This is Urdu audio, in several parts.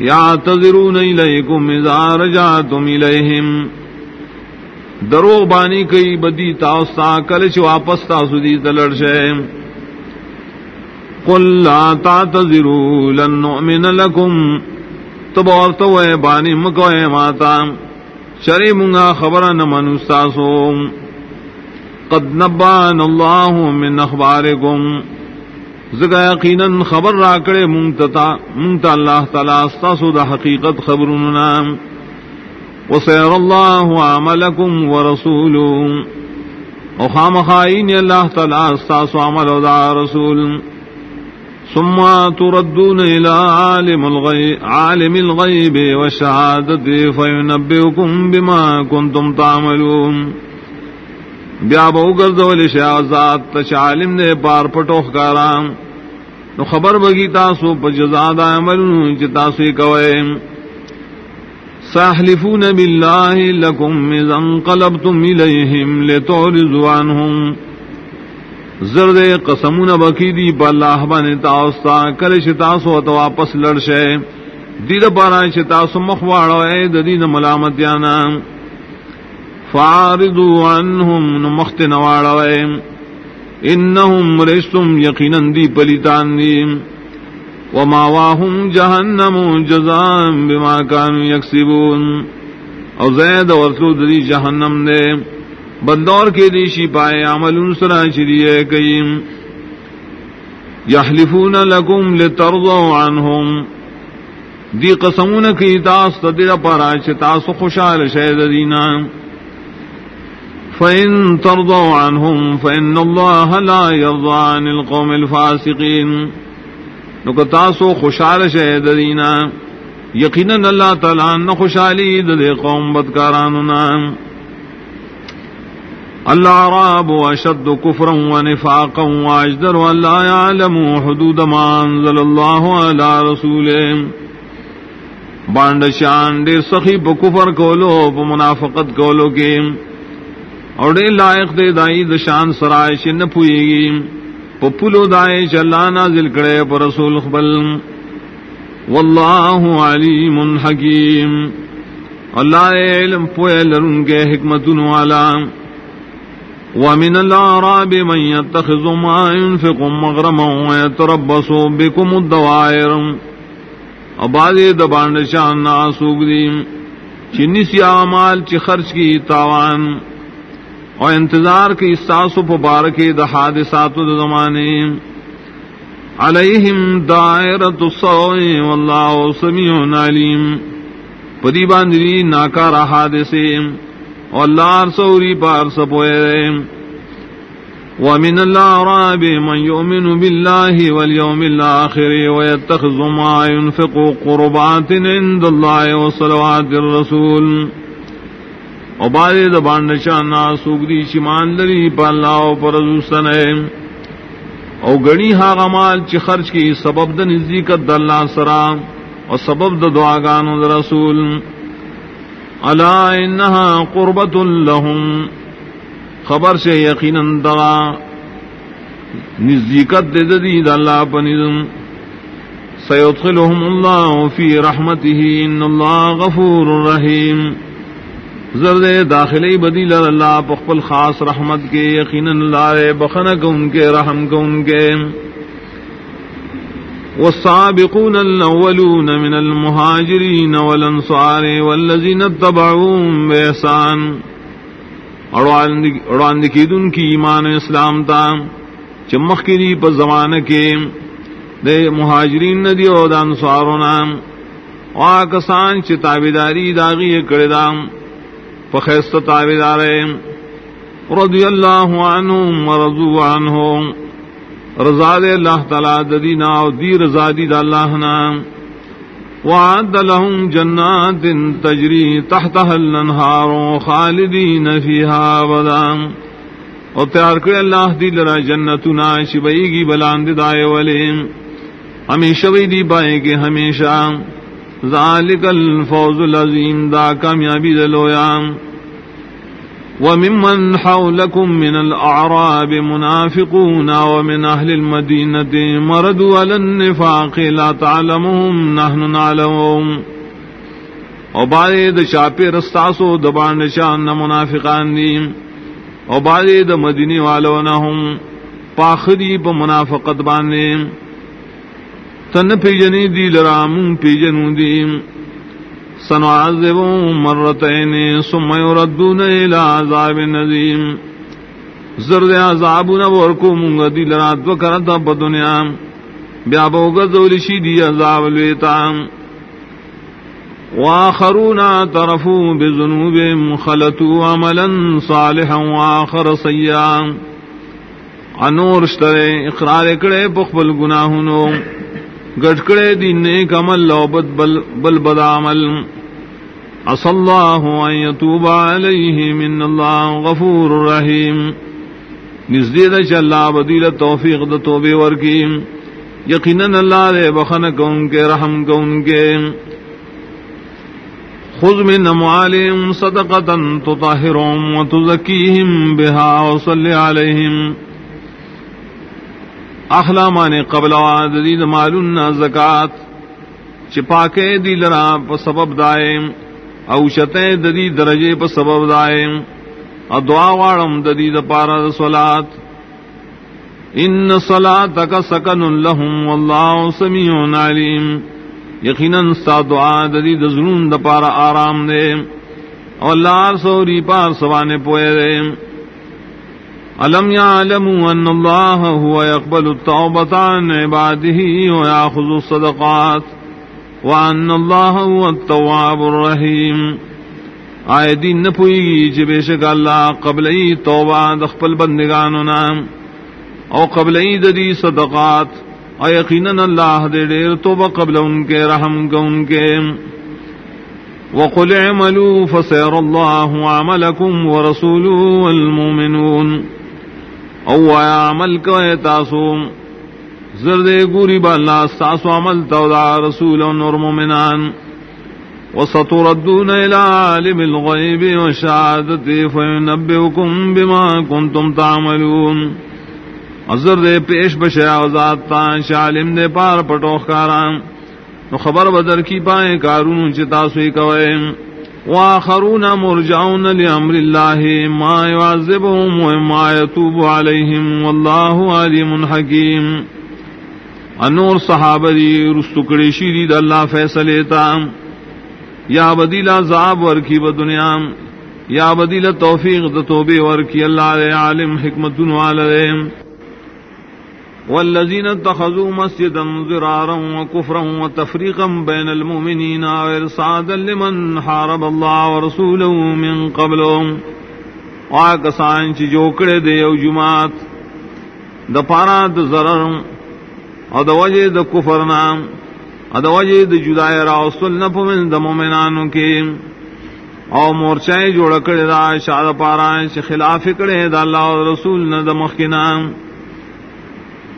یعتذرون الیکم اذا رجعتم الیہم۔ دروغ بانی کئی بدی تاستا کلچ واپس تاسو دی تلڑ شے۔ قل لا تعتذروا، لن نؤمن لکم۔ تب اور تو بانی مکوئے ماتا۔ شری منگا خبر نمن استاسو قد نبان اللہ من اخبارکم۔ زگا یقینا خبر راکڑے منگتا منگتا اللہ تعالی استاسو دا حقیقت خبرنا وسیر اللہ عملکم ورسولو. وخام خائین اللہ تعالی استاسو عمل دا رسول. ثم تردون الى عالم الغيب عالم الغيب والشهاده فينبئكم بما كنتم تعملون. بیا بہو گردول شہزاد تش عالم نے پار پٹو کارام نو خبر بگی تاسو پجزاد عمل چتاسو کوئے ساحلفون باللہ لکم اذا انقلبتم الیہم لتعرضوا عنہم زرد قسمون بکی دی پا اللہ بانی تاستا کل شتاسو تو واپس لڑشے دید پارا شتاسو مخواڑو اے دین ملامتیانا فارضو عنہم نمخت نواڑوئے انہم رشتم یقیناً دی پلیتان دی وماواہم جہنم جزام بما کانو یکسبون او زید ورسو دی جہنم دے. بندور کے دیشی پائے عمل انسرا شریع کئیم یحلفون لکم لترضو عنہم دی قسمون کی تاس تدیر پرا چتاس خوشحال شہد دینا. فإن ترضوا عنهم فإن الله لا يرضى عن القوم الفاسقين۔ نکتاسو خوشحال شہد دینا۔ یقینا اللہ تعالیٰ نہ خوشحالی دے قوم بدکاراننا اللہ راب اشد کفرا ونفاقا واجدر واللہ يعلم حدود ما انزل اللہ على رسوله بانڈ شان دیر سخی پا کفر کولو پا منافقت کولو کے۔ اور دے لائق دے دائی دشان سرائے شن پوئے گی پپلو دائے چلا نازل کرے پر رسول خبل۔ واللہ علیم حکیم۔ اللہ علم پوئے لرن کے حکمتن والا ومن الأعراب من يتخذ ما ينفق مغرما ويتربص بكم الدوائر۔ ابادی دبان شان ناسوگ دیم چنی سیا مال چی خرچ کی تاوان۔ اور انتظار کی ساسو پبارک دہاد سات زمانے۔ علیہم دائرت السوء واللہ سمیع علیم۔ پدی باندری ناکار حادثے۔ اور اللہ سوری پار سپوئے ومن الأعراب من يؤمن بالله واليوم الآخر ويتخذ ما ينفق قربات عند الله وصلوات الرسول۔ او بارے دبان نشانا سوگدی شمان لری پا اللہ و پر رزوستنے او گڑی ہا غمال چی خرچ کی سبب دا نزدیکت دا اللہ سرا و سبب دا دعاگانو دا رسول. الا انہا قربت لهم خبر سے یقینا دا نزدیکت دے دی دا اللہ پا نظم سیدخلهم اللہ فی رحمته ان اللہ غفور رحیم. زرد داخلی بدی اللہ پخپل خاص رحمت کے یقین اللہ بخن کو ان کے، رحم کو ان کے۔ والسابقون الأولون من المهاجرين والأنصار والذين اتبعوهم بإحسان۔ اڑوان دکیدن کی ایمان اسلام تا چمخ کی دی پر زمان کے۔ دے مہاجرین ندی او دا انصارونا۔ واکسان چی تابداری داغی کردام فخیست تابدار رضی اللہ عنہم ورضو عنہم. رضا دے اللہ تعالی ددینا و دی رضا دی دا اللہ نام. وعد لهم جنات تجری تحتها الانہار خالدین فیہا ابدا اور تیار کرے اللہ دی لرا جنتنا شبئی گی بلاند دائے والے ہمیشہ بھی دی پائے گے ہمیشہ. ذالک الفوز العظیم دا کامیابی دلویا وممن حولكم من الأعراب منافقون ومن أهل المدينة مردوا على النفاق لا تعلمهم نحن نعلمهم. وبعد شاپی رستاسو دبان شان منافقان. دیم وبعد مدینی والونهم پاخری پا منافقت باندیم تن پیجنی دی لرام پیجنو دیم سنعذبهم مرتين ثم يردون الى عذاب نذيم زرد عذابنا ورکو منگا دی لرات وکرتا پا دنیا. بیا بوگا ذولشی دی عذاب الویتا واخرون اعترفوا بذنوبهم خلطوا عملا صالحا واخر سیئا. انور اشترے اقرار کڑے پخبل گناہنو گٹکڑے دین نیک عمل لو بد بل, بل بد عمل. اص اللہ ان یتوب علیہ من اللہ غفور رحیم. نزدید چ اللہ بدیل توفیق د توبے ورکیم یقینا اللہ دے بخن کون کے رحم کون کے. خذ من اموالهم صدقة تطهرهم وتزكيهم بها وصل عليهم اخلا مانے قبل دید مالون زکات، چپاکے دی لرا پ سبب دائے او شتے ددی درجے پ سبب دائے او دعا واڑم ددی د پارا صلات۔ ان صلاتک سکن لهم والله سمیع علیم۔ یقینا ستا دعا ددی د زنون د پارا آرام دے۔ او اللہ سوری پار سوانے پوئے دے۔ الم يعلموا ان الله هو يقبل التوبه عن عباده وياخذ الصدقات وان الله هو التواب الرحيم۔ آئے دین نہ پوئی گی جی بے شک اللہ قبل ای توبہ دخپل بندگانو نام او قبل ای ددی صدقات۔ او یقینا اللہ دے دیر توبہ قبل ان کے، رحم کا ان کے۔ وقل اعملوا فسير الله عملكم ورسوله والمؤمنون۔ او آیا عمل کو تاسو. زرد گوری با اللہ ساسو عمل تودا رسول و نور مومنان. وستردون الى عالم الغیب وشہادت فینبئکم بما کنتم تعملون. ازر دے پیش بشیا وزاد تا شالم دے پار پٹوخ کاران نو خبر بدر کی پائیں کارون چتا سوئی کوئیں واخرون مرجعون لامر الله ما يعذبهم وما يتوب عليهم والله عليم حكيم. انور صحابہ دی رستکڑی شیری دا اللہ فیصلے تا. یا بدیل عذاب ورکی با دنیا. یا بدیل توفیق دا توبے ورکی. اللہ دے عالم حکمت والدے والذين اتخذوا مسجدا ضرارا وكفرا وتفريقا بين المؤمنين وارصادا لمن حارب الله ورسوله من قبلهم واکسان چی جوکڑے دے او جماعت، دا پارا دا ضرر او دا وجہ دا کفر نام، او دا وجہ دا جدائی راوصل نپمن دا مومنانو کے. او مورچائیں جوڑکڑے دا شاد پارا چی خلاف کڑے دا اللہ و رسول نا دا مخینام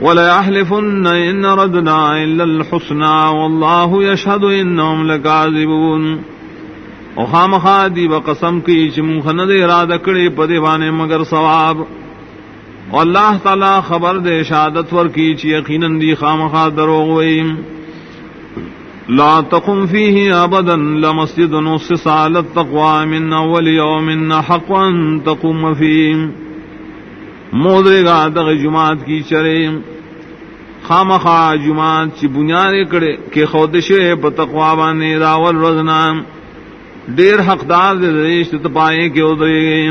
ولا يحلفن ان ردنا الا الحسنى والله يشهد انهم لكاذبون. او خام خادی بقسم کی چم خند ارادہ کڑے پدے بانے مگر ثواب. او اللہ تعالی خبر دے شہادت ور کی چ یقینا دی خام دروغ ویم لا تقم فيه ابدا لمسجد نص على التقوى من اول يوم حق ان تقوم فيه مودرے گا دغ جماعت کی چرے خام خا جماعت چی بنیاد کڑے کے خودشے پتقوا بانے راول رزنام دیر حقدار دے ریش تپائے کے ادرے۔ گئے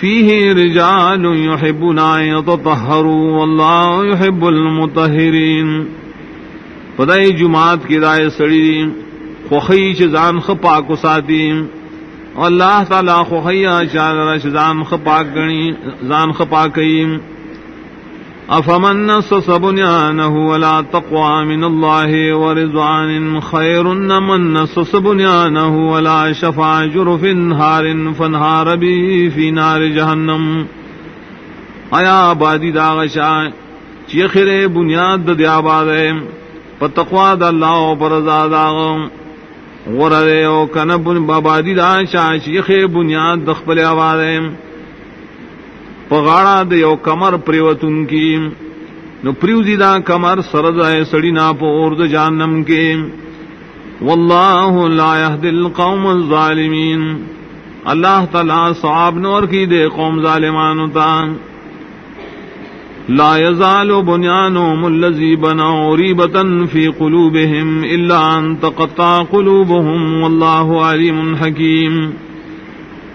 فیہ رجال یحبون یتطہروا واللہ یحب المتہرین پدائی جماعت کی رائے سڑی۔ خوخی چزان خپاک ساتیم اللہ تعالی خو خوخیا چال رشدان خپاک گنی، زان خپاکیم افمن نصص بنيانه ولا تقوى من الله ورضوان خير من نصص بنيانه ولا شفع جرف هار فانهار به في نار جهنم آیا آبادی داغشا چیخر بنیاد دی آباد ہے۔ پتقوا دا اللہ و پرزا داغم او کنب بابادی دا شیخ بنیاد دخپل آواز پغاڑا دے او کمر پریوتن کی۔ نو پریوزی دا کمر سرد ہے سڑی نا پور جانم کے واللہ لا يهدي القوم الظالمین۔ اللہ تعالی صحاب نور کی دے قوم ظالمانو تا۔ لا يزال بنيانهم الذي بنوا ريبة في قلوبهم إلا أن تقطع قلوبهم والله عليم حكيم.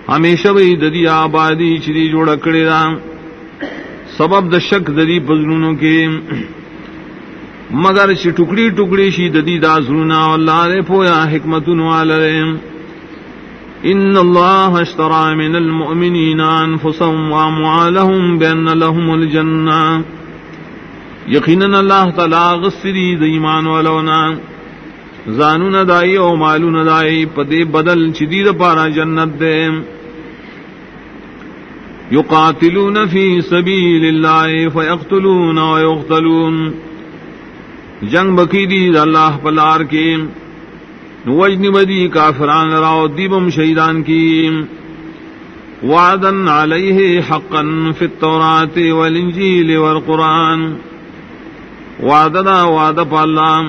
ہمیشہ وہی ددی آبادی چری جوڑ کڑے دا سبب د شک ددی پزرونوں کے مگر چ ٹکڑی ٹکڑی شی ددی دا زرونا اللہ دے پویا حکمت والے. ان اللہ اشترى من المؤمنین انفسهم واموالهم بان لهم الجنہ یقینا اللہ تعالی غسری ایمان ولونا. زانون دائی او مالون دائی پدے بدل چدید پارا جنت دے. یقاتلون فی سبیل اللہ فیقتلون ویقتلون جنگ بکی دی اللہ پلار کی وجنی بدی کافران راو دیبم شہیدان کی. وعدن علیہ حقا فی التورات والانجیل والقرآن. وعدنا وعد پا اللہ.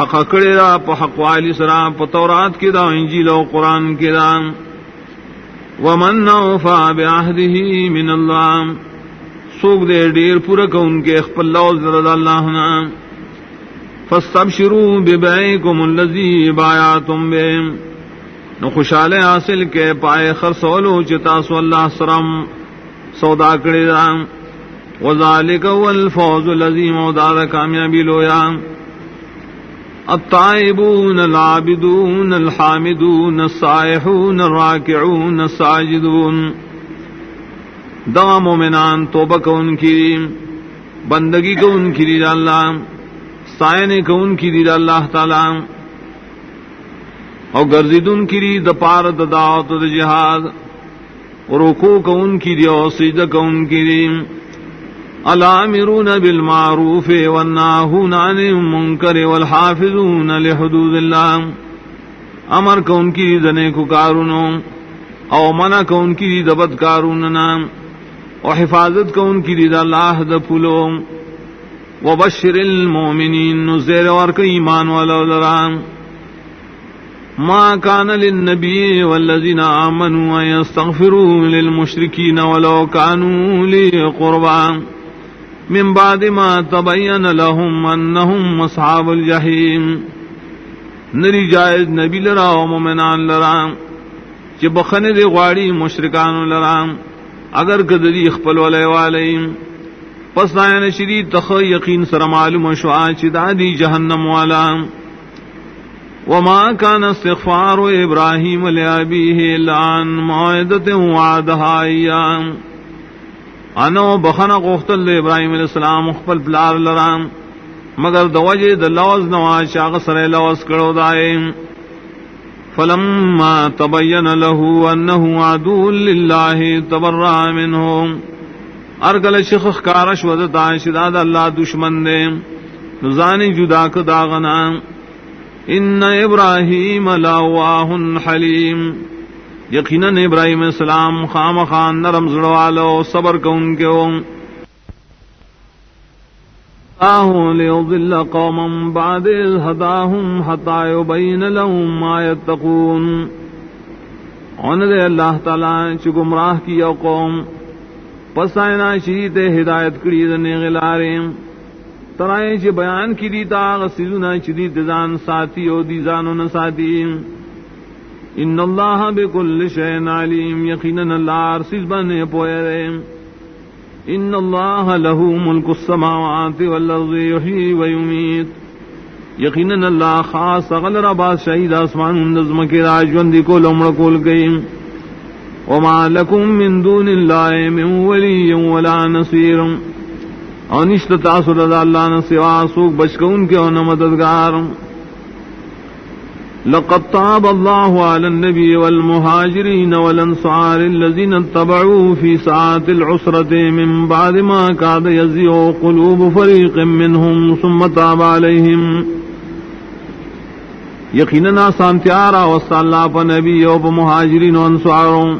حق کڑے دا پا حق والی سرا پا تورات کی دا انجیل و قرآن کی دا. ومن نوفا بعہدہی من اللہ. سوک دے ڈیر پورا ان کے اخپل لوز رضا اللہ نا. فستبشروا ببعیکم اللذی بایاتم بے نو خوشحال حاصل کے پائے خرسولو چتا سو اللہ سرم سودا کڑی دا. وذالک والفوز اللذی موداد کامیابی لویا. الطائبون العابدون الحامدون الصائحون الراکعون الساجدون. دا مومنان توبہ کو ان کی، بندگی کو ان کی دید اللہ. سائن کو ان کی دید اللہ تعالی اور گرزید ان کی دید پار دعوت دا جہاد اور رکو کو ان کی دی اور سجد کو ان کی دی الامرون بالمعروف والناہون عن المنکر والحافظون لحدود اللہ. امر کو ان کی دنے کو کارونوں او منع کو ان کی دبت کارون اور حفاظت کو ان کی رضا اللہ د پلو و بشر المومنین زیر اور ایمان والا لرام ما كان للنبي والذين آمنوا يستغفروا للمشركين ولو كانوا لي قربا من بعد ما تبين لهم أنهم أصحاب الجحيم. نری جائز نبی لرا و مومنان لرام چی بخن دی غواڑی مشرکان لرام اگر کدری اخپل والے والے پس آئین شری تخ یقین سر معلوم شعا چدا دی جہنم والا. وما كان استغفار ابراہیم لابیہ لان موعدت وعدها ایام انو بخنا قختل ابراہیم علیہ السلام اخپل پلار لرام مگر دوجہ دلوز نواز شاغ سر لوز کرو دائیں فلما تبين له انه عدو لله تبرأ منه ارگل شخ کارش ودتا شداد اللہ دشمن دے۔ نزانی جدا کو داغنا ان ابراہیم لاواہ حلیم۔ یقینا ابراہیم السلام خام خان نرم زڑوالو صبر کو ان کے ليضل قوما بعد إذ هداهم حتى يبين لهم ما يتقون ان دے اللہ تعالی چ گمراہ کیا قوم۔ پس آئنا شیت ہدایت کری دنے غلارے ترائے چ بیان کی دیتا غسیزنا چ دی دزان ساتھی او دی زانو نہ ان اللہ بكل شيء علیم. یقینا اللہ ارسز بنے پوئے ان اللہ له ملک السماوات والارض یحیی و یمیت. یقینا اللہ خاص غل ربا شہید آسمان نظم کے راجوندی کو لمڑ کول گئی وما لكم من دون الله من ولي ولا نصير انشت تاسو رضا اللہ نے سوا سوک بچکون کے اور مددگار. لقد طاب الله على النبي والمهاجرين والانصار الذين اتبعوا في ساعة العسرة من بعد ما كاد يزيغ قلوب فريق منهم ثم تاب عليهم یقینا سانتیارا وسط اللہ پا نبی او پا مہاجرین و انسواروں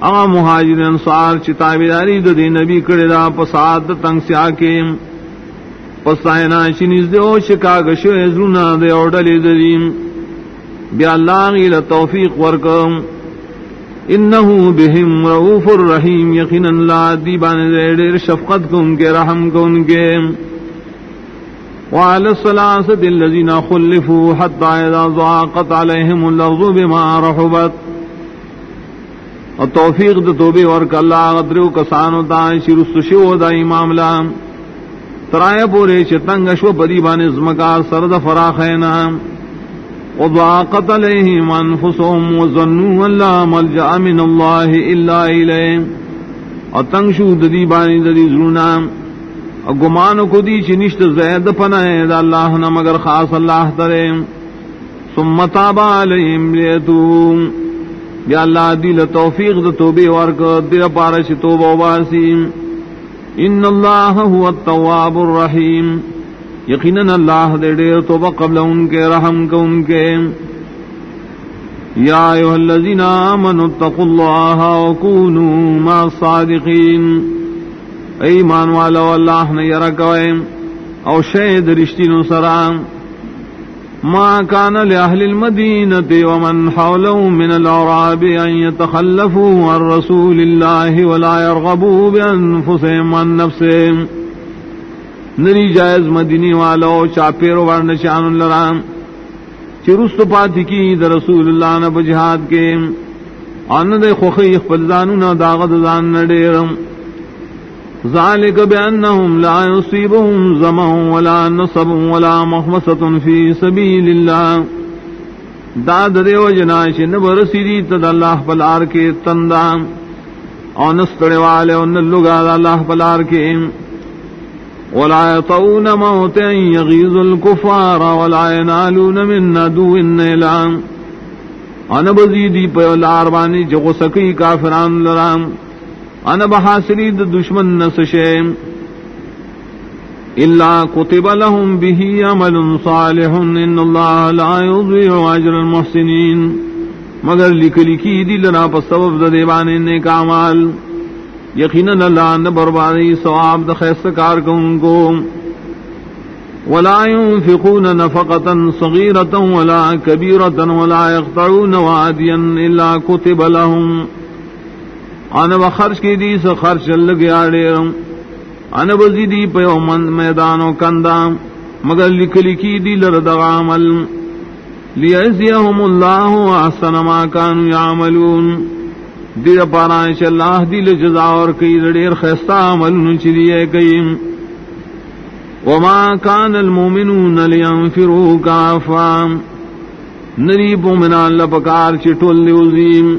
اما مہاجر انسوار چی تابداری دا دی نبی کردہ پا سات تنگ سیا کے۔ پسائنا چنیز دے او شکا گشو ازرونا دے او ڈلی دریم بیا اللہ غیل توفیق ورکم۔ انہو بہم رعوف الرحیم یقین اللہ دیبان دے دیر شفقت کن کے، رحم کن کے۔ وعلى الصلاة الذين خلفوا حتى إذا ضاقت عليهم الأرض بما رحبت۔ التوفيق دا توبه ورك الله غدرو كسانو دا شرست شو دا امام لام ترائے پورے چتنگ شو پدی بان ازمکا سرد فراخینا وضاقت علیہم انفسهم وظنوا اللہ ملجأ من اللہ الا الیہ۔ اور تنگ شو ددی بانی ددی ظلونام گمان کو دی چنشت زید پنہ دا اللہ نہ مگر خاص اللہ ترے۔ سمتا بالیم لیتوم یا اللہ دل توفیق دا توبے ورک، دل پارش توبہ باسی ان اللہ هو التواب الرحیم۔ یقینا اللہ دے دیر توبہ قبل ان کے، رحم کو ان کے۔ یا ایوہ الذین آمنوا اتقوا اللہ وکونوا ما صادقین ایمان والا اللہ نے یرا کوئے۔ او شہد رشتی نو سرام ما كان لأهل المدينة ومن حولهم من الأعراب أن يتخلفوا عن رسول الله ولا يرغبوا بأنفسهم عن نفسهم. نری جائز مدینی والو چاپیرو ورن شان لرام. چرست پاتی کی در رسول اللہ نب جہاد کے آن دے خوخی اخفلزانو نا داغد زان نڈیرم ذلك بأنهم لا يصيبهم زمع ولا نصب ولا مخمصة في سبيل الله. داد دے و جناش نبر سیدی تد اللہ پلار کے تندام اونستڑے والے ان لگا اللہ پلار کے۔ ولا يطعون موتا يغيظ الكفار ولا ينالون من عدو النيلا انا بزیدی پہ لار بانی جو سکی کافران لرام ان بحاصری د دشمن نسشیم الا كتب لهم به عمل صالح ان الله لا يضيع اجر المحسنين مگر لکھ لکھی دی لنا پر سبب د دیوان نے کامال یقینا اللہ نہ بربادی ثواب د خیس کار کون کو۔ ولا ينفقون نفقة صغيرة ولا كبيرة ولا يقطعون واديا إلا كتب لهم۔ ان و خرچ کی دی سو خرچ لگ گیا ان بزی دی پیو من میدانو کندا مگر لکھ لکھی دی لرد عمل۔ لیجزیہم اللہ احسن ما کانوا یعملون۔ دیر پارانش اللہ دی جزا اور کئی لڑیر خیستا عمل نچریے کئی وما کان المومنون لینفروا کافا۔ نریب منان لپکار چٹول لیوزیم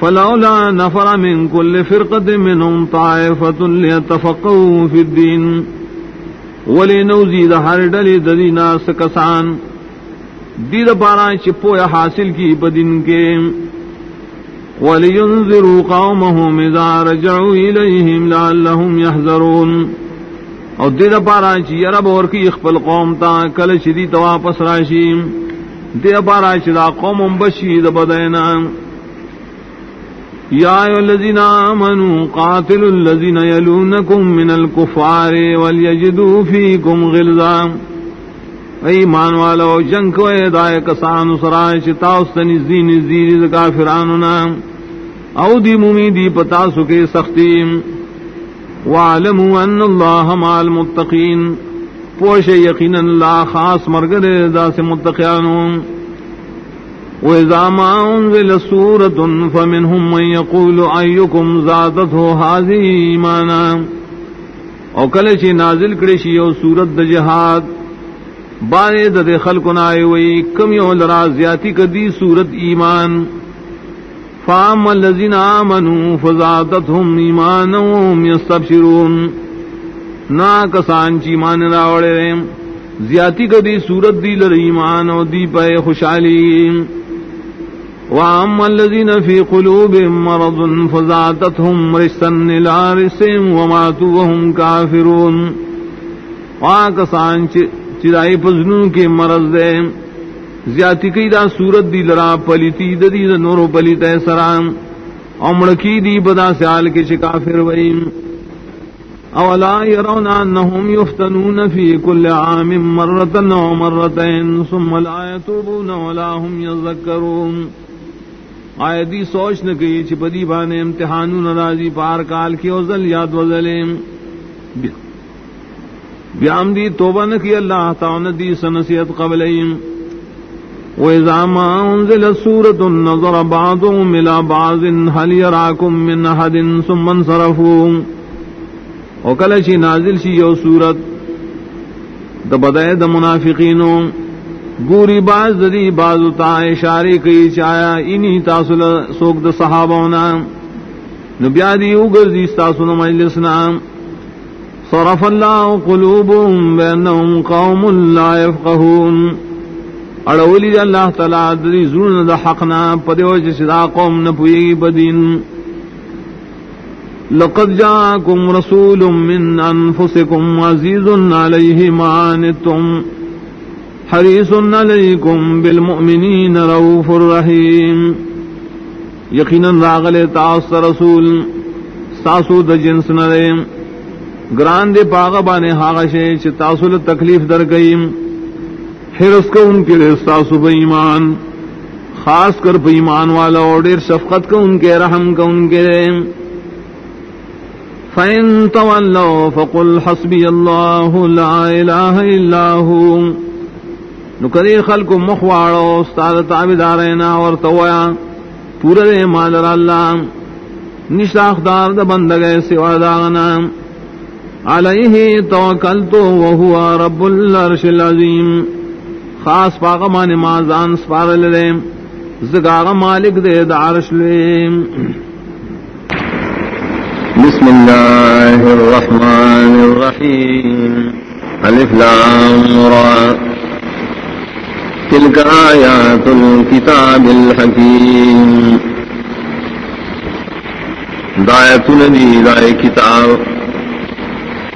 فلولا نفر من كل فرقة منهم طائفة ليتفقهوا في الدين. ولنوزيد هر دل ددینا سکسان. دید پارا چپو یا حاصل کی بدن کے. ولينذروا قومهم اذا رجعوا اليهم لعلهم يحذرون او دید پارا چی یرب اور کی اخپل قوم تا کل شدی تو واپس راشیم دید پارا چی دا قوم بشید بدینام یا الذین آمنوا قاتلوا الذین یلونکم من الكفار ولیجدوا فیکم غلظا. ایمان والو، جنگ کو دائے کسان سرائے چتا استنی زین زیر کافراننا او دی ممی دی پتا سکے سختی. وعلموا ان اللہ مع المتقین. پوش یقین اللہ خاص مرگر دا سے متقیانوں وإذا ما أنزل سورة فمنهم من يقول أيكم زادته هذه إيمانا او کله چې نازل کړي شي او سورت د جهاد باندې د خلکو نه وي کم یو لرا زیاتی کدي سورت ایمان. فام الذين امنوا فزادتهم ایمانا وهم يستبشرون. نا کسان چې ایمان راوړل، زیاتی کدي سورت دی لر ایمان او دی په خوشحالي. وأما الذين في قلوبهم مرض فزادتهم رسا إلى رسهم وماتوا وهم كافرون. وآكسان چرائی پزنو کے مرض دے. زیادتی کی دا صورت دی لرا پلیتی دا دی دا نورو پلیت سرام امڑکی دی بدا سیال کے شکافر ویم اولا يرون انهم يفتنون في كل عام مرة او مرتين ثم لا يتوبون ولا هم يذكرون آئے دی سوچ نہ کی چپدی بانے امتحان ناراضی پار کال کی اوزل یاد وزلیم. بیام دی توبہ نہ کی اللہ تعالی دی سنسیت قبلیم. وَإِذَا مَا أُنزِلَ سُورَةٌ نَظَرَ بَعْضُهُمْ إِلَى بَعْضٍ هَلْ يَرَاكُم مِّنْ أَحَدٍ ثُمَّ انصَرَفُوا. او کل چی نازل شی یو صورت دا منافقینوں گوری باز دی باز تا اشارے کئی چایا انہی تاصل سوک دا صحابونا۔ نبیا دی اوگر دی ستاسونا مجلسنا۔ صرف اللہ قلوبهم بینہم قوم لا يفقہون اڑولی اللہ تعالی دی زرون دا حقنا پدیوچ صدا قوم نپوئی بدین۔ لقد جاءكم رسول من أنفسكم عزيز عليه ما عنتم۔ حريص عليكم بالمؤمنين روف الرحيم یقینا راغل تاس رسول، ساسو د جنس نرے گران دے پاغ بانے ہاغشے چ تاسل تکلیف در گئیم حرس کو ان کے ساسو بے ایمان. خاص کر بے ایمان والا اور دیر شفقت کو ان کے رحم کو ان کے فَإِن تَوَلَّوْا فَقُلْ حَسْبِيَ اللَّهُ لَا إِلَٰهَ إِلَّا هُوَ. نُكَرِي خَلْقُ مُخْوَارُ اسْتَادَ تَعْبِدَارَيْنَا وَرْتَوَيَا پورا دے مالر اللہ نشاخ دار دا بندگے سوا داغنا۔ علیہ توکلتو وہو رب العرش العظیم۔ خاص پاغمان مازان سپارل دے زگاغ مالک دے دا عرش لیم بسم الله الرحمن الرحيم ألف لام تلك آيات الكتاب الحكيم دعاية ندي دعاية كتاب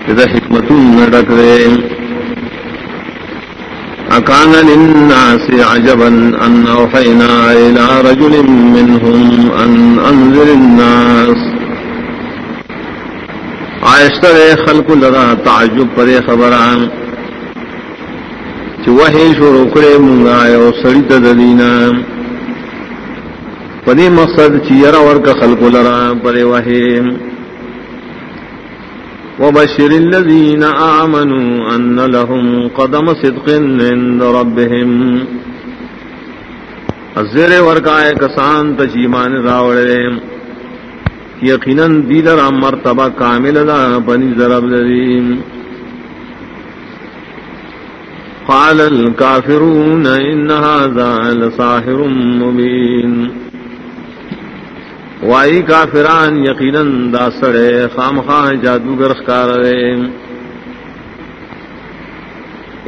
إذا حكمة ندكرين أكان للناس عجبا أن أوحينا إلى رجل منهم أن أنذر الناس۔ آئشتر خلق لرا تعجب پر خبران۔ چی وحی شروع کرے منگا یو سڑی تدلینا پدی مقصد چی یرا ورک خلق لرا پر وحی۔ وبشر الذين آمنوا أن لهم قدم صدق عند ربهم الزر ورکائے کسان تجیمان راوڑے۔ یقیناً دیدر مرتبہ کامل دا، بنی ضرب ذریم قال الكافرون ان هذا لساحر مبين. وائی کافران یقیناً دا سڑے خام خواہ جادوگر خکار رہے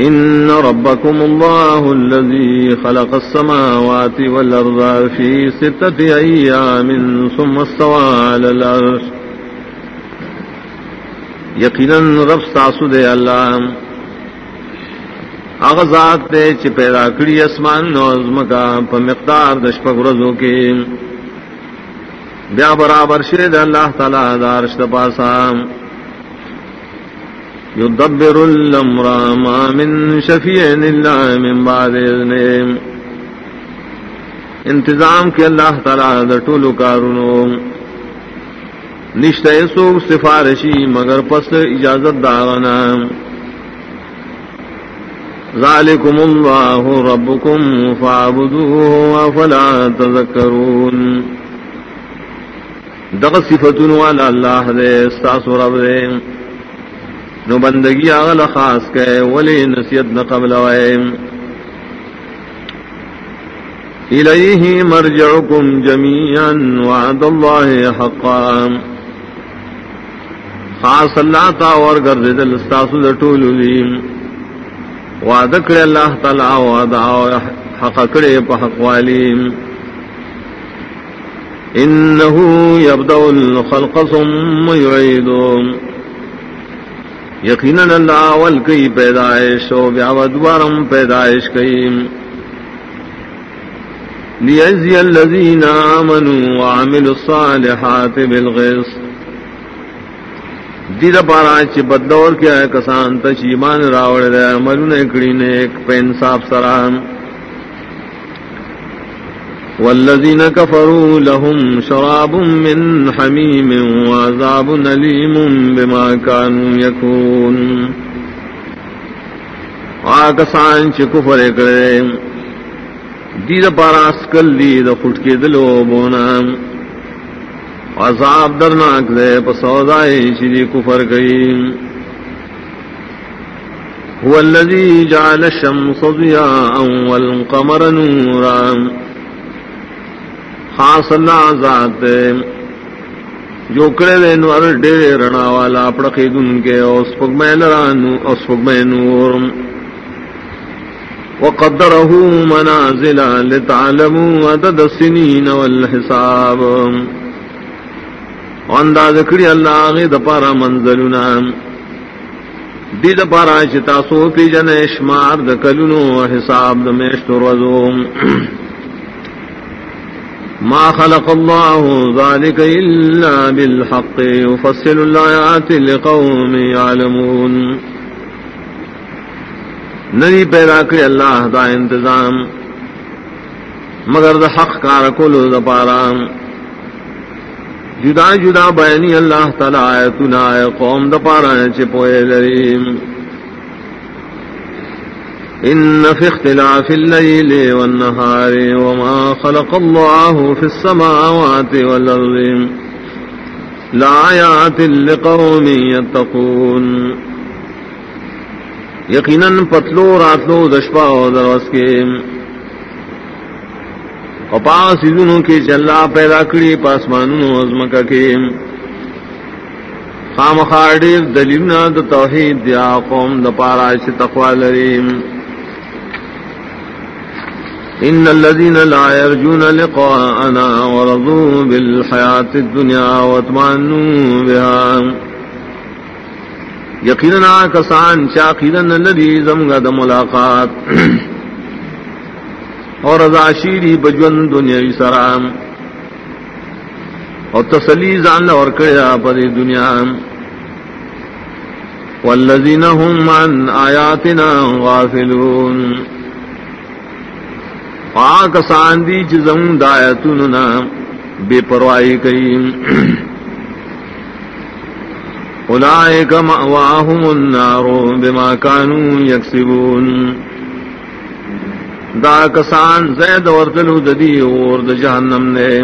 إن ربكم الله الذي خلق السماوات والأرض في ستة أيام ثم استوى على الأرش یقینا رب ساسو دے اللہ. اغزات دے چی پیدا کری اسمان نوزم کا پا مقدار دشپک رزو کے بیا برابر شید اللہ تعالی دارش دپاسام يدبر الأمر ما من شفيع إلا من بعد إذنه انتظام کے اللہ تعالی در ٹولو کارونو. نشتہ سوک سفارشی مگر پس اجازت داغنا. ذالکم اللہ ربکم فعبدوه فلا تذکرون دغ صفتن والا اللہ دے استاس رب دے. نو بندگی اغل خاص کے، ولی نصیت نہ قبل وائم الیہ مرجعکم جميعا وعد اللہ حقا. خاص اللہ تا اور گرد دل استاسو دٹول لیم وعد کر اللہ تعالی، وعد حق کرے پا حق والیم انہو یبدو الخلق ثم یعیدو۔ یقیناً اللہ اول کئی پیدائش و بیاودوارم پیدائش کئی لیجزی الذین آمنوا وعملوا الصالحات بالغیص دید پارا چی بدور کیا ہے کسان تا چی ایمان راوڑ دے عملون اکڑی نے ایک پین صاف سرام والذین کفروا لهم شراب من حمیم وعذاب نلیم بما كانوا یکون آکسان چی کفر اکڑے دید پارا اسکل دید خٹکی دلو بونام عذاب درناک دے پسودائی شری کفر گئی۔ هو الذي جعل الشمس ضياء والقمر نورا۔ خاص اللہ ذات جو کرے دے نور، ڈیرے رنا والا پڑکی دن کے اس پگمے لرانو اس پگمے نور۔ وقدره منازل لتعلموا عدد السنين والحساب۔ انداز کړی الله غي د پارا منزلنا دې د پارا تاسو پی جن شمار د کلونو حساب د میشتو ما خلق الله ذلك الا بالحق. يفصل الايات لقوم يعلمون. نری پیدا کړی الله دا انتظام. مگر د حق کار کولو د پارا جدا جدا بیانی اللہ تعالی آیتنا آئے قوم دا پارا چپوئے لریم ان فی اختلاف اللیل والنہار وما خلق اللہ فی السماوات والارض۔ لآیات لقوم یتقون۔ یقیناً پتلو راتلو دشپا و دروس کے۔ پاس سیزنوں کی چلا پیدا کری پاسمانوں ازمکا کے خام خاڑیر دلیل د توحید دیا قوم د پارا چ تقوا لریم ان الذين لا يرجون لقاءنا ورضوا بالحياه الدنيا واطمئنوا بها یقینا کسان چاقیدن الذي زمغا د ملاقات۔ اور رضا شیری بجون دنیا سرام۔ اور تسلی زان اور کڑیا پری دنیا۔ والذین هم عن آیاتنا غافلون۔ آک ساندی چزم دایتننا بے پروائی کئیم اولئک مأواهم النار بما كانوا يكسبون دا کسان زید ورتلو ددی اور د جہنم نے.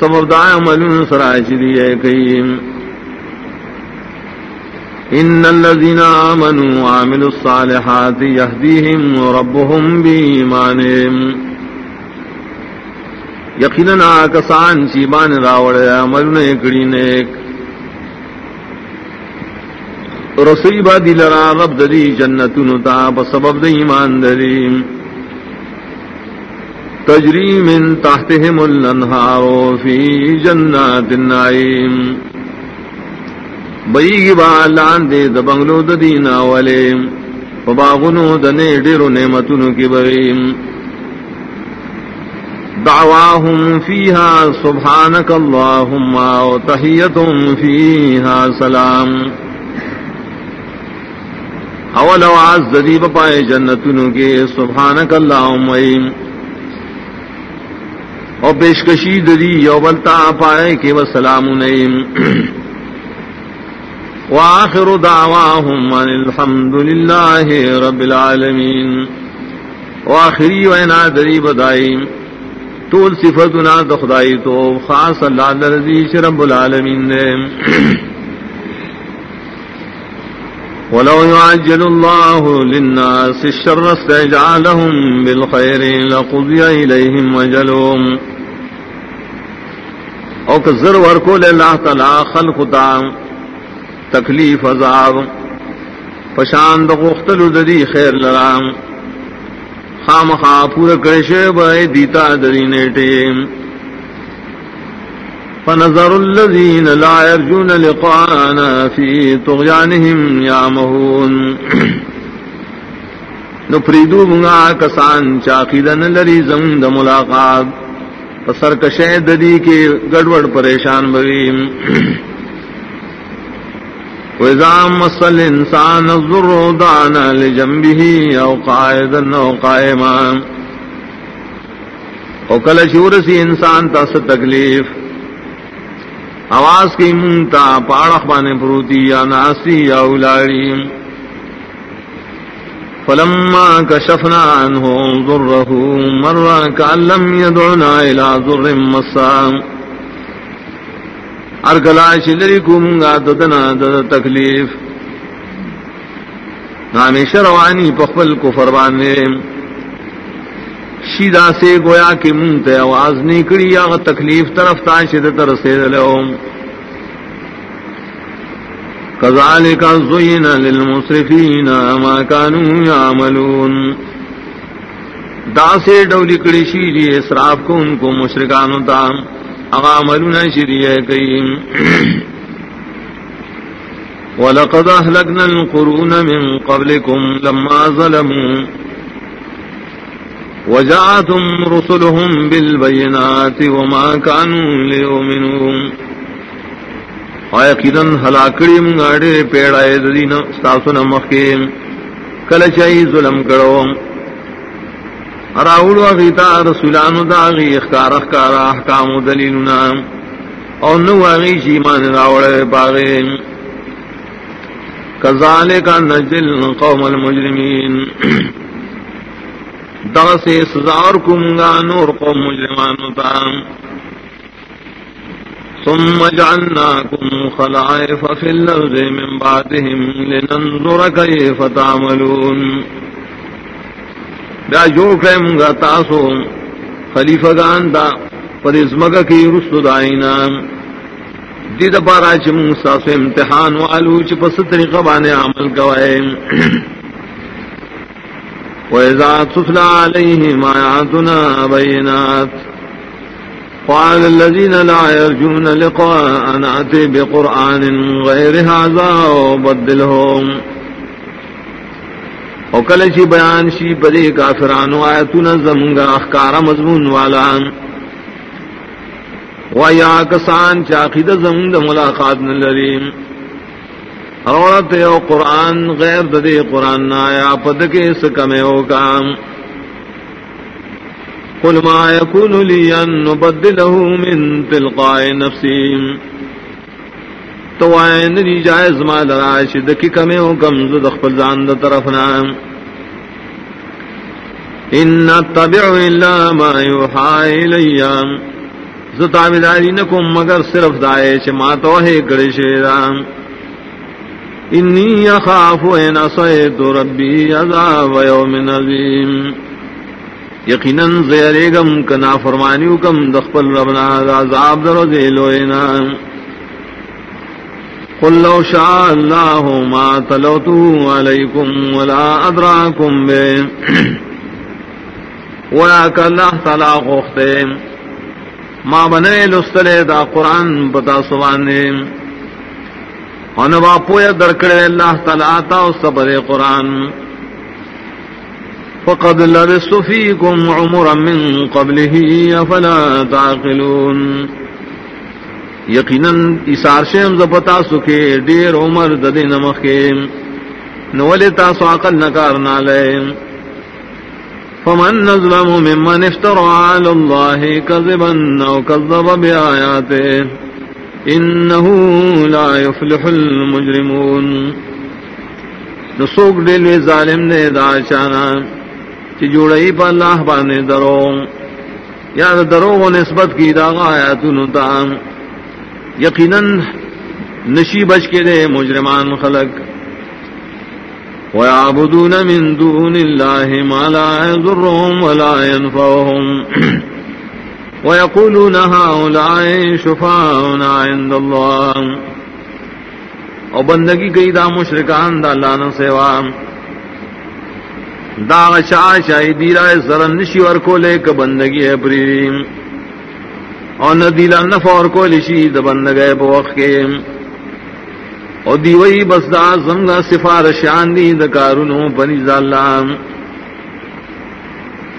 سبب دا عمل سرائے چدی کئیم ان الذين امنوا وعملوا الصالحات يهديهم ربهم بإيمانهم یقینا کسان چی بان راوڑ عمل نے کڑی نیک. رسوی با دلرا رب ددی جنتن تا بسبب د ایمان دریم تجری من تحتهم الانہار فی جنات النعیم. بیگی با لان دے دا بنگلو دا دینا والے. فباغنو دا نیڈر نعمتنو کی بغیم. دعواهم فيها سبحانك اللهم وتحيتهم فيها سلام. اولو عز ذی بپائے جنتنو کے سبحانك اللهم اور پیشکشی دری یو بلتا پائے کہ وہ سلام نیم وآخر دعواهم ان الحمد للہ رب العالمین۔ وآخری وینا دری بدائی۔ طول صفتنا دخدائی تو خاص اللہ درزیش رب العالمین نے ولو يعجل الله للناس الشر استجعلهم بالخير لقضي إليهم وجلهم او کہ ذر ورکو لے اللہ تعالی، خلق تا تکلیف، عذاب. پشان د غختل ددی خیر لرام خام خا پورا کرشے بے دیتا دری نیٹے فنظر الذين لا يرجون لقاءنا في طغيانهم يعمهون نفریدو منگا کسان چاقیدن لری زمد ملاقات. پسر کشے ددی کے گڑبڑ پریشان بویم وزام مسل انسان الضر دعنا لجنبه او قائدا او قائما۔ او کل شورسی انسان تا تکلیف، آواز کی منتا پاڑخ بانے پروتی یا ناسی یا اولاری فلما کشفنا عنه ضره مر كأن لم يدعنا الى ضر مسام ارگلا شلری کو منگا ددنا دد تکلیف ہمیشہ روانی پخبل کو فروانے شیدا سے گویا کہ منت آواز نکڑی یا تکلیف طرف تا شد تر كذلك زين للمسرفين ما كانوا يعملون. دا سے ڈولی کڑی شیری اسراف کو ان کو مشرکان ہوتا اغاملون شری کئی ولقد اهلكنا القرون من قبلكم لما ظلموا. وجاءتهم رسلهم بالبينات وما كانوا ليؤمنون یقیناً ہلاکڑی منگاڑے پیڑائے دین ستاسن مخیم کلچائی ظلم کرو۔ راؤڑ غیتا رسولان داغی اخکار اخکار احکام و دلیلنا اور نو آغی شیمان راوڑے باغے کذالک نجل قوم المجرمین۔ دا سے سزار کمگا نور قوم مجرمان تام ثم جعلناكم خلائف في الأرض من بعدهم لننظر كيف تعملون. بیا جوڑ کرے منگا تاسو، خلیفہ گان دا پر ازمگا کی رسل دائینا دید پارا چی منگ ساسو امتحان والو چی پس طریقہ بانے عمل گوائے وَإِذَا تُتْلَى عَلَيْهِمْ آيَاتُنَا بَيِّنَاتٍ۔ قال الذين لا يرجون لقاء نأتي بقرآن غير هذا وبدلهم. وکل شی بیان شی پدے کافران آیتنا زمگا اخکار مضمون والا. ویا کسان چاقید زمگ ملاقات نلریم عورت او قرآن غیر ددے قرآن آیا پد کے سکمے او کام قل ما يكون لي أن نبدله من تلقاء نفسي. تو آئین دی جائز ما لرائش دکی کمی حکم زد اخفل زان دا طرفنا ان تبع الا ما يوحى الي زتا بداری نکم مگر صرف دائے چھ ما توہے کڑی شیرام انی اخاف ان اصیت ربی عذاب یوم عظیم. یقیناً زیرے گم کنا فرمانیو کم دخپل ربنا عذاب در ذیلوینا قل لو شاء اللہ ما تلوتو علیکم ولا ادراکم بے ولیک اللہ تعالی خوختے ما بنے لستلے دا قرآن بتا سوانے ونبا پویا درکڑے اللہ تعالی آتا اس سبر قرآن. فقد لبست فيكم عمرا من قبله، افلا تعقلون. یقینا اسار شیم زپتا سکے، دیر عمر ددی نمخے نولی تاسو عقل نکار نالے فمن نظلم ممن افترى على الله كذبا او كذب بآياته انه لا يفلح المجرمون۔ نسوک دل ظالم نے دا چانا۔ چی جوڑئی پا اللہ بانے درو یا درو و نسبت کی داغا آیا تنتا یقیناً نشی بچ کے دے مجرمان خلق۔ ويعبدون من دون الله ما لا يضرهم ولا ينفعهم۔ ويقولون هؤلاء شفاعنا عند الله۔ اور بندگی گئی دا مشرکان دا اللہ نہ سیوام دا چا چاہی دیرا زرن نشی ور کو لے ک بندگی ہے پری۔ اور ندیلا نف اور کو لشی دبند گئے بوق کے۔ اور دیوئی بسدا زنگا سفارش آندی دکارنو بنی زالام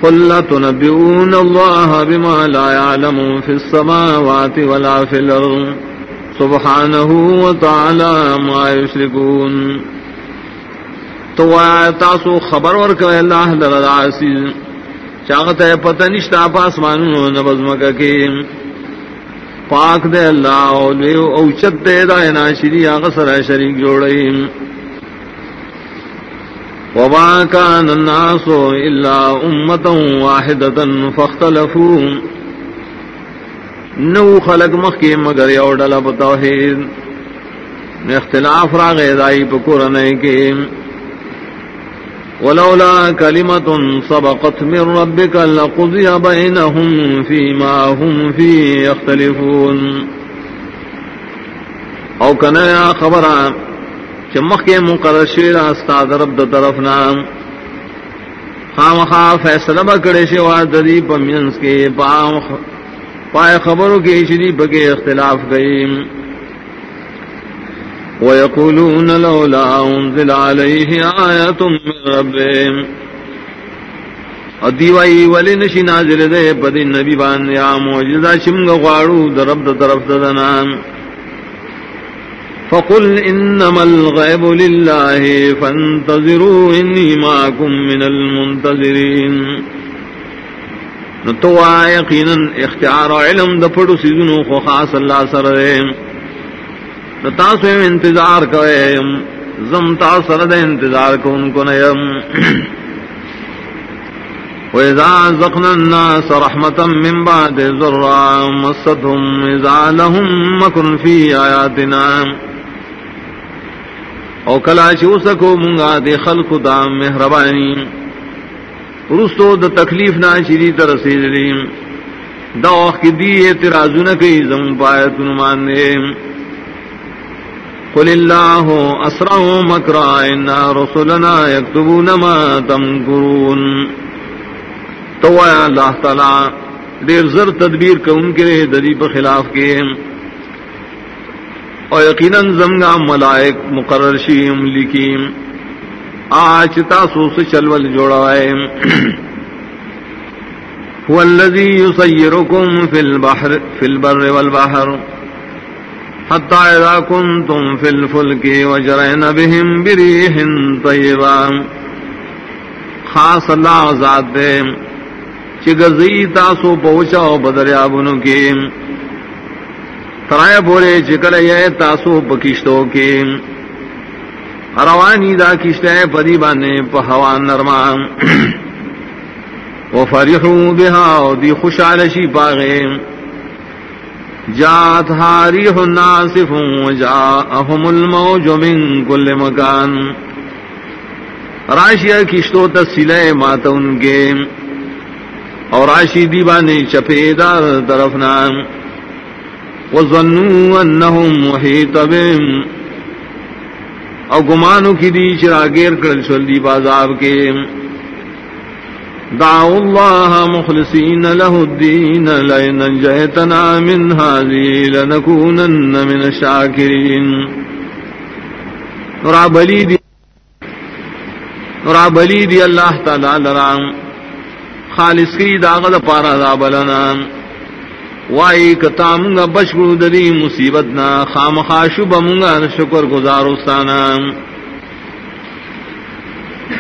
قل تنبئون الله بما لا يعلم في السماوات ولا في الأرض سبحانه وتعالى ما يشركون تو تاسو خبر ورکو اللہ لرعاسی چاہتا ہے پتہ نشتا پاس مانو نبزمکا کے۔ پاک دے اللہ اوچت دے دائنا شری آغا سر شریک جوڑئی وما كان الناس إلا أمة واحدة فاختلفوا۔ نو خلق مخی مگر یو ڈلا بتوحید اختلاف را غیدائی پکورنے کے۔ ولولا كلمة سبقت من ربك لقضي بينهم فيما هم فيه يختلفون. او كنا خبرا چمخ کے مقرر شیر استاد رب د طرف نام خام خا فیصلہ بکڑے شوا ددی پمینس کے پام پائے خبروں کے شری بگے اختلاف گئی ويقولون لولا أنزل عليه آية من ربهم ادیوائی ولی نشی نازل دے پدی نبی بان یا موجزہ شمگ غارو درب در طرف ددنام فقل انما الغیب للہ فانتظروا انی ماکم من المنتظرین نتو آیقینا اختیار علم دپڑو سیزنو خو خاص اللہ سر دے۔ تاسو انتظار کوئے زم تاثر دے انتظار کو ان کو نیم وَإِذَا زَقْنَا النَّاسَ رَحْمَةً مِّن بَعْدِ ذُرَّا مَسَّتْهُمْ إِذَا لَهُمْ مَكْرٌ فِي آيَاتِنَا۔ او کلا چو منگا دے خلق دا مہربانی۔ رستو دا تکلیف نا چیری ترسید لیم دا وقت دی اعتراضو نکی زم پایت نمان قل اللہ اسرع مکرا ان رسولنا یکتبون ما تمکرون تو آیا اللہ تعالی دیر زر تدبیر کے ان کے دری پر خلاف کے اور یقیناً زمگا ملائک مقرر شیم لکیم آج تاسو سے چلول جوڑوائے هو الذي يسيركم في البحر في البر والبحر۔ حتى إذا كنتم في الفلك وجرين بهم بريح طيبا. خاص اللہ ذات دے، چگزی تاسو پہنچاؤ بدریابنو کی. ترائے بورے چکل یہ تاسو پکشتوں کی. روانی دا کشتے پری بانے پہوان نرمان وفرحوا بها دی خوشالشی پاغے. جات ہاری ناصف جاءهم الموج من كل مكان راشیا کشتو تسلے مات ان کے اور راشی دیوانے چپے دار طرف نام وظنوا انهم محيط بهم او گمانو کی دی چراغیر کر چل دی بازاب کے دعوا الله مخلصين له الدين، لئن انجيتنا من هذه لنكونن من الشاكرين. رابلی دی رابلی دی اللہ تعالی لرام. خالص کی داغد پارا رابلنا وائی کتا منگا بشکر دری مصیبتنا، خام خاشو بمنگا شکر گزارستانا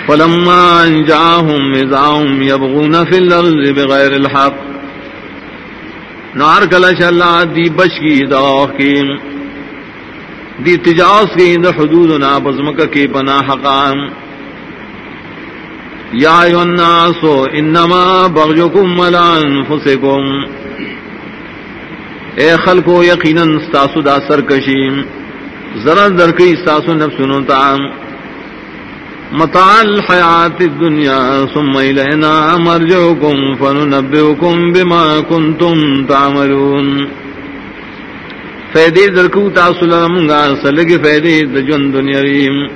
فلما انجاهم اذاهم يبغون في الارض بغير الحق. نار کلش اللہ دی بچ کی دعا کی، دی تجاوز کی دا حدود نا بزمک کی پنا حقام یا ایو الناس، انما بغجکم ملا انفسکم. اے خلقو، یقینا استاسو دا سرکشیم ذرا درکی استاسو نفسنو تعام متاع الحیات الدنیا ثم الینا مرجعکم فننبئکم بما کنتم تعملون۔ فیدی درکو تاسل منگا سلگ فیدی دجن دنیاریم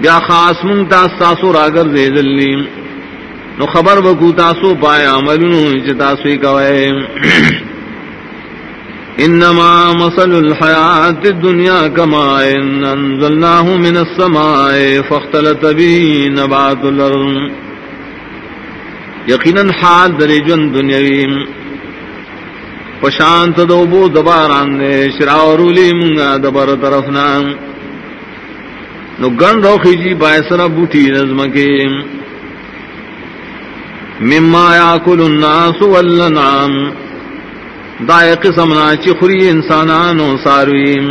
بیا خاص منگ تاس تاسو راگر دے دلیم نو خبر بکو تاسو پائے عملونو چی تاسوی کوئے۔ انما مثل الحیات الدنیا کما ان انزلناه من السماء فاختلط به نبات الارض یقینا حال در جن دنیاوی پشانت دو بو دباران دے شراورولی منگا دبر طرفنا. نو گن روخی جی بائسر بوٹی نظم کے مما یاکل الناس والنعام دائے قسم نا چخری انسانان و سارویم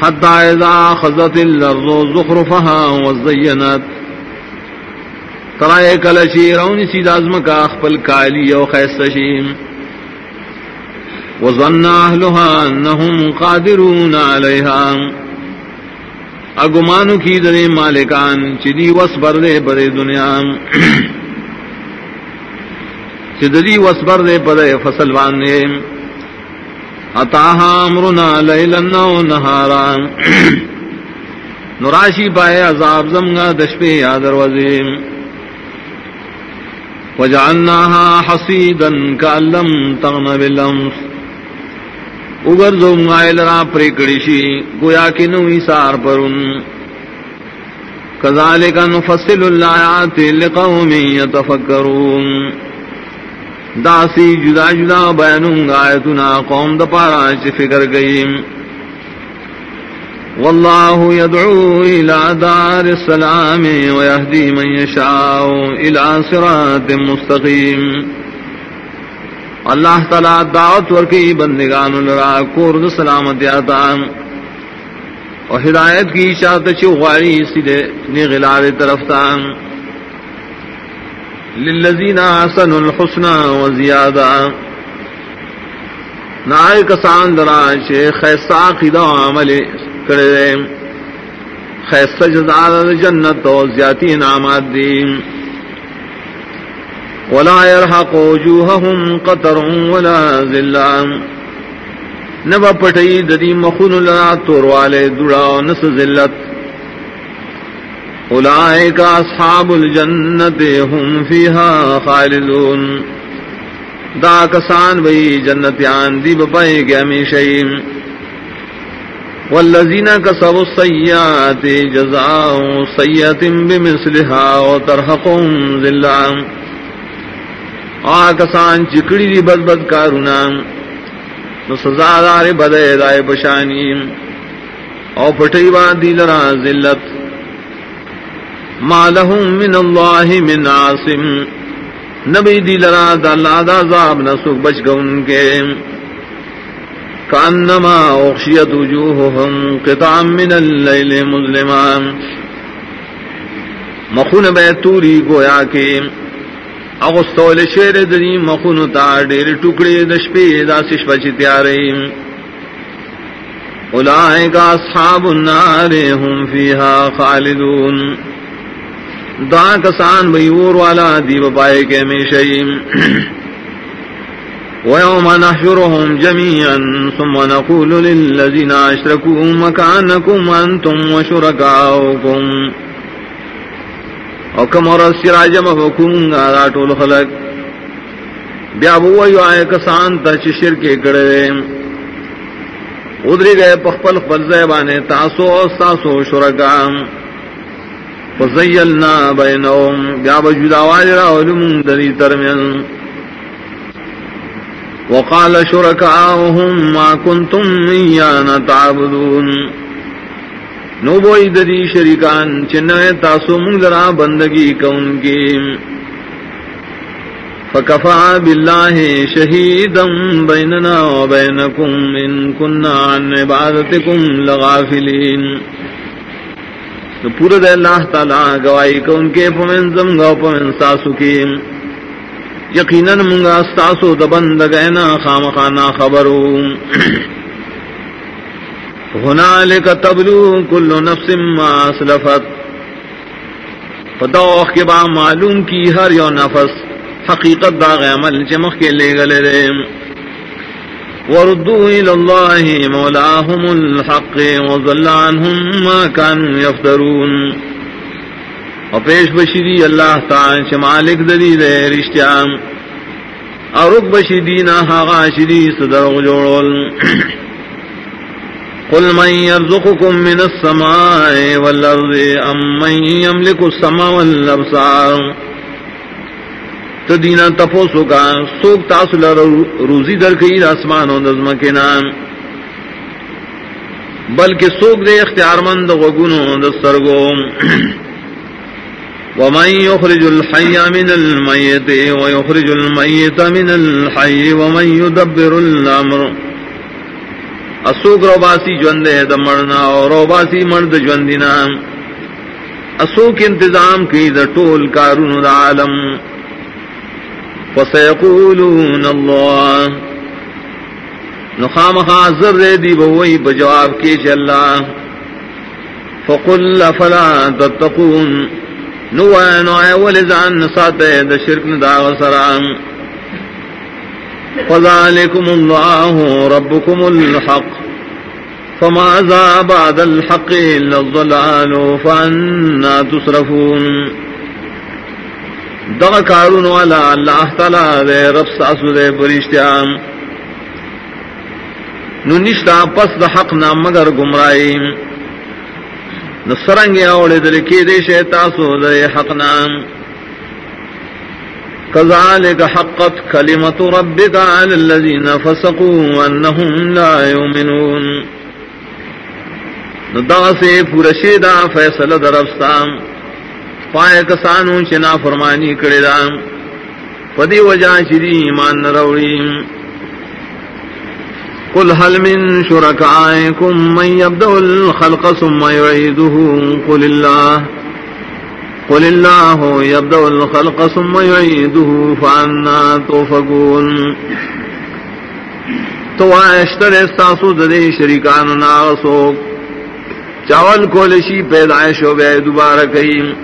حتی اذا خزت الارض زخرفها وزینت. ترائے کلچی رونی سید ازم کا اخپل کالی و خیستشیم وظن اہلها انہم قادرون علیہا. اگمانو کی درے مالکان چدی وس بردے برے دنیا. چدری وسبر دے پدے فصل باندھے اتاہا امرنا لیلن و نہارا۔ نراشی پائے عذاب زمگا دشپے یا دروازے۔ وجعلناها حصیدا کاللم تغن باللمس اگر زوم آئل را پریکڑیشی گویا کی نوی سار پرن کذالک نفصل اللہ آیات لقوم یتفکرون۔ داسی جدا جدا بیانوں گا آیتنا قوم دا پارا چی فکر گئیم واللہ یدعو الى دار السلام ویہدی من یشاؤ الى صراط مستقیم۔ اللہ تعالی دعوت ورکی بندگان لرا کورد سلامت آتا اور ہدایت کی شاعت چوغاری سیدھے نغلار طرف تان للذین آسن الحسن و زیادہ نائے کسان دراج خیسا قیدہ عمل کرے۔ خیسا جزار جنت و زیادی انعامات دیم ولا يرحق وجوههم قطر ولا ذلان نبا پٹئی ددی مخون لا تور والے دڑا نس ذلت۔ اولئک اصحاب الجنت هم فیها خالدون۔ دا کسان وی جنتیان دی بپائے گیا ہمیشہ والذین کسبوا السیئات جزاء سیئۃ بمثلها وترهقهم ذلہ آ کسان چکڑی دی بد بد کارونا۔ نو سزا دار بدے دائے بشانی او پٹھئی با دی لرا ذلت۔ ما لهم من الله من عاصم۔ نبی دی لرا دا اللہ دا عذاب نسوک بچ گون کے۔ کانما اخشیت وجوہهم قطعا من اللیل مظلمان مخون بیتوری گویا کے۔ اغسطول شیر دنی مخون تا دیر ٹکڑے دشپے دا سشپا چی تیاریم اولائک اصحاب النار هم فیها خالدون۔ دا کسان بیور والا دیو پائے کے ہمیشہ ويوم نحشرهم جميعا ثم نقول للذين اشركوا مكانكم انتم وشركاؤكم۔ وكم رسراج مفكم غا طول خلق۔ بیا بو ایو آئے کسان تا چ شرک کڑے ادری گئے پخپل خپل زبانے تاسو تاسو شرکام فزیلنا بینهم بیا بجدا واجرا علم دری ترمین وقال شرکاؤهم ما کنتم ایانا تعبدون. نو بوئی دری شریکان چنوے تاسو منگرا بندگی کون کی فکفا باللہ شہیدا بیننا و بینکم ان کننا عن عبادتکم لغافلین. پورا دے اللہ تعالی گواہی کو ان کے پمن زم گو پمن ساسو کی۔ یقیناً منگا ساسو دبند گئنا خام خانہ خبرو۔ ہنالک تبلو کل نفس ما اسلفت۔ فتوخ کے با معلوم کی ہر یو نفس۔ حقیقت داغ عمل چمخ کے لے گلے ریم وردوا إلى الله مولاهم الحق وظل عنهم ما كانوا يفترون. اور پیش بشیری اللہ تعالی چ مالک دلی دے رشتیام اور رک بشیدی نہ ہاغا شری صدر جوڑول۔ قل من يرزقكم من السماء والارض ام من يملك السماء والابصار۔ تدینا تپوسو کا سوک تاسل روزی در کئی آسمان و نظم کے نام بلکہ سوک دے اختیار مند وگنو دسترگو ومن يخرج الحي من الميت ويخرج الميت من الحي ومن يدبر الأمر اسوک روباسی جوند ہے دا مرنا اور روباسی مرد جوندنا اسوک انتظام کی دا ٹول کارون دا عالم. فسيقولون الله. نخام خاصر دے دی بوئی بجواب کی چل فقل فلا تتقون. نو نو ولزان نسات د شرک دا وسرام فذلكم الله ربكم الحق. فما ذا بعد الحق الا الضلال فانا تصرفون. دغ کارون والا اللہ تعالی دے رب ساسو دے برشتیام نو نشتا پس دا حق نام مگر گمرائیم نسرنگ اوڑے دل کی دے شیتاسو دے حق نام كذلك حقت كلمة ربك على الذين فسقوا أنهم لا يؤمنون ندغ سے پورا دا فیصل درفستان پائے کسانوں چنا فرمانی کرے دا۔ پدی وجہ شری ایمان نروڑیم قل هل من شركائكم من يبدأ الخلق ثم يعيده قل الله قل الله يبدأ الخلق ثم يعيده فعنا توفقون۔ تو آشتر استاسو ددے شریکان ناغسو۔ چاول کولشی پیدائش ہو بے دوبارہ کئی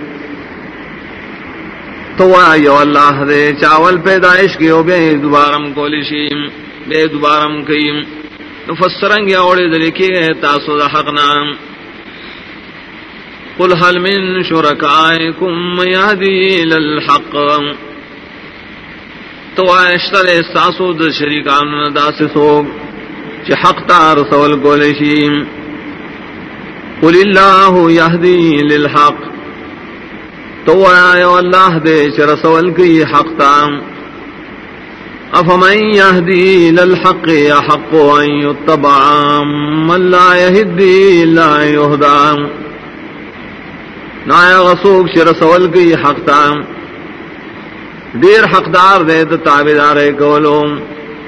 تو آئیو اللہ دے چاول پیدائش کی ہو بے دوبارم کولشی بے دوبارم کئی فسرنگ یا اوڑے دلے کے گئے تاسو دا حق نام۔ قل حل من شرکائکم یادی للحق؟ تو آئشتر استاسو دا شریکان دا سے چی حق تار سول گولشیم قل اللہ یهدی للحق۔ تو آئے اللہ دے چی رسول کی حق تام افمن يهدي للحق يحق ان يتبع من لا يهدي لا يهدى نایا غسوک شر سول کی حق تام دیر حقدار دے تو تابدار کولو۔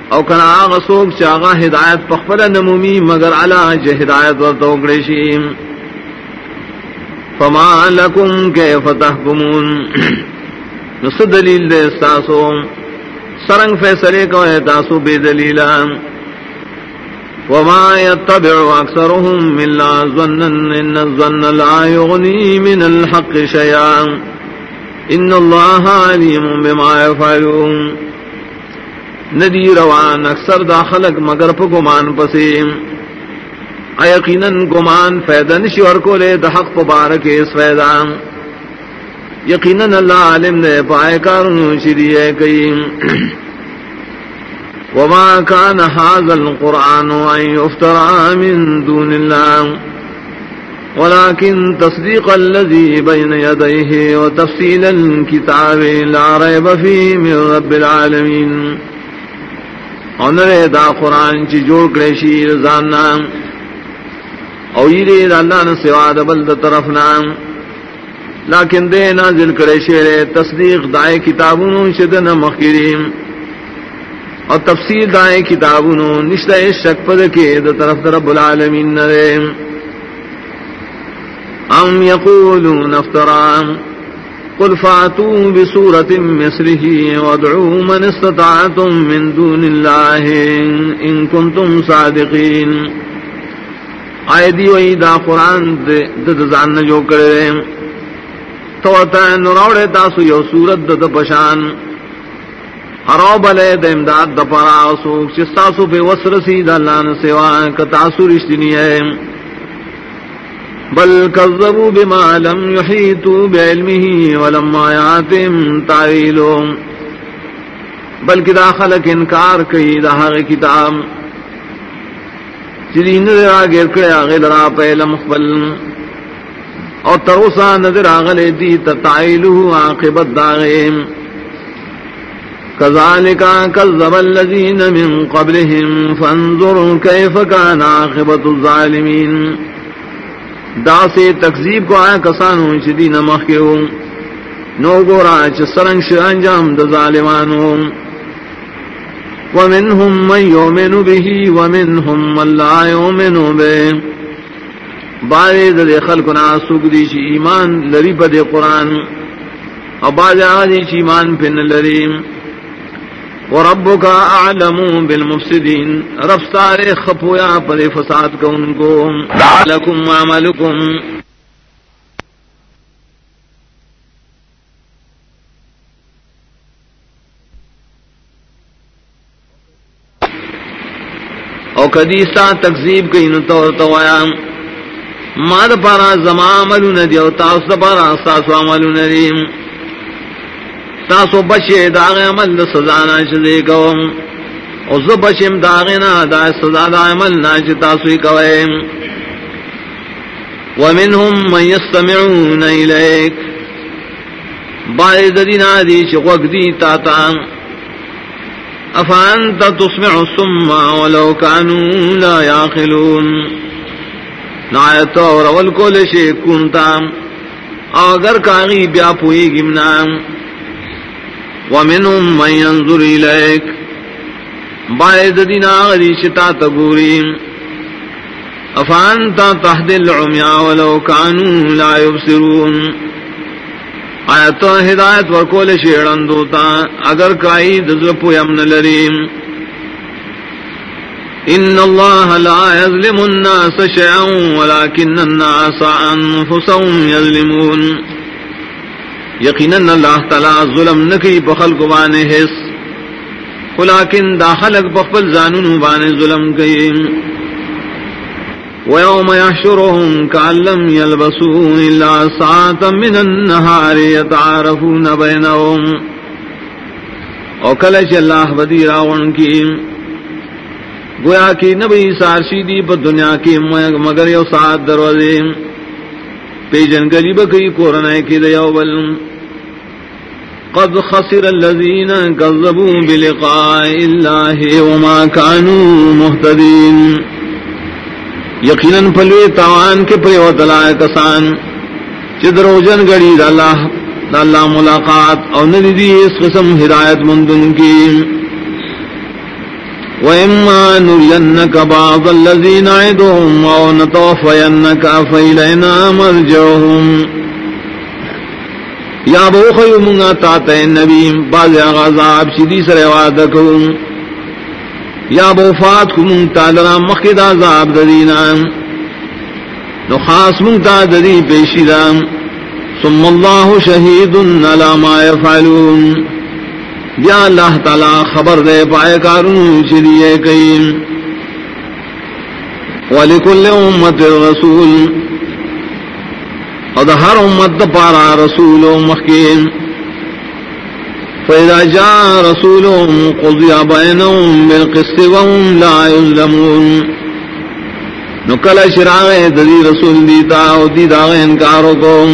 او کنا غسوک چاغا ہدایت پخفل نمومی مگر علا چ ہدایت و توگڑشیم فما لکم کیف تحکمون؟ نس دلیل دے ساسوم سرنگ فیصلے کو ہے تاسو بے دلیلا وما يتبع اكثرهم الا ظنا ان الظن لا يغني من الحق شيئا ان الله عليم بما يفعلون ندی روان اکثر داخلك مگر پا گمان پسیم۔ ایقینا گمان فیدن شور کو لے دحق پبارک اس فیدان یقیناً اللہ عالم نے پائے کاروں شریع کئی وما كان هذا القرآن أن يفترى من دون الله ولكن تصديق الذي بين يديه وتفصيل الكتاب لا ريب فيه من رب العالمين ونرى دا قرآن چی جوڑ کرشی رزاننا او یری یہ اللہ نے سوا دبل طرف نام لیکن دے نازل کرے شیر تصدیق دائے کتابوں شدن مخیریم. اور تفسیر دائے کتابوں نشتہ شک پد کے دا طرف رب العالمین نرے ام یقولون افترام. قل فاتوا بسورة مثله وادعوا من استطعتم من دون الله ان كنتم صادقين آئے دی وئی دا قرآن دے دزان جو کرے تو نوڑے تاسو یو سورت د پشان۔ ہرو بلے د امداد د پرا سوک چستاسو بے وسر سی د اللہ نے سوا ک رشتنی ہے۔ بل كذبوا بما لم يحيطوا بعلمه ولما ياتم تعويلهم بلکہ داخل انکار کئی دہاغ کتاب۔ چری نظر آگے کڑے آگے لڑا پہلم مقبل اور تروسا نظر آگلے دی تتعیلو عاقبت داغیم كذلك كذب الذين من قبلهم فانظروا كيف كان عاقبة الظالمين دا سے تکذیب کو آیا کسانو چدی نمخ کے ہوں نو گورا چسرنگ انجام د ظالمانو ومنهم من يؤمن به ومنهم من لا يؤمن به. بارے د خلق نا سوک دی چی ایمان لری پد قرآن، اور باز دی چی ایمان پن لری. وربك اعلم بالمفسدين رب سارے خپویا پر فساد کو ان کو. لکم عملکم. او کدیسا تکذیب کئی نتو توایا ماد پارا زما عملو ندی او تاس دا پارا ساسو عملو ندی۔ تاسو بچے داغ عمل دا سزانا چلے کوم۔ او زو بچم داغنا دا سزا دا عمل نا چی تاسوی کوئے ومنهم من يستمعون إليك بعد دینا دی چی وقت دی تاتا افانت تسمع السم ولو كانوا لا يعقلون. نایت اور اول کو لشے کنتا. اگر کاغی بیا پوئی گمنا ومنهم من ينظر إليك. بعد دينا غدي شتا تبوري أفأنت تهد العمياء ولو كانوا لا يبصرون. آیت ہدایت ورکول شیڑن دوتا اگر کائی دزرپو یمن لریم ان اللہ لا يظلم الناس شيئا ولكن الناس انفسهم يظلمون یقیناً اللہ تعالی ظلم نکی بخل کو بانے حس خلاکن داخلق بخل زانون بانے ظلم کئی ويوم يحشرهم كأن لم يلبسوا إلا ساعة من النهار يتعارفون بينهم وكلش الله بدي راون کی۔ گویا کی نبی سارشی دی پر دنیا کی مگر یو سات دروازے۔ پیجن گریب کئی کورنا کی دیو بل۔ قد خسر الذين كذبوا بلقاء الله وما كانوا مهتدين یقیناً پلوے تاوان کے پرے و کسان چدروجن گڑی اللہ اللہ ملاقات اور ندی اس قسم ہدایت مندن کی۔ وَإِمَّا نُرِيَنَّكَ بَعْضَ الَّذِينَ عِدُهُمْ أَوْ فَإِلَيْنَا مَرْجِعُهُمْ۔ یا بو خیو منگا نبی باز غذاب شدی سر وعدکم یا بو فات کو منگ تا لرا مخد عذاب ددینا نو خاص منگ تا ددی پیشی دا. ثم اللہ شہید علا ما یفعلون. یا اللہ تعالی خبر دے پائے کارون شریعے کئی. ولکل امت الرسول. اور ہر امت پارا رسول و مخین فإذا جاء رسولهم قضي بينهم بالقسط وهم لا يظلمون۔ نکل شراغ ددی رسول دیتا او دی داغ انکارو کو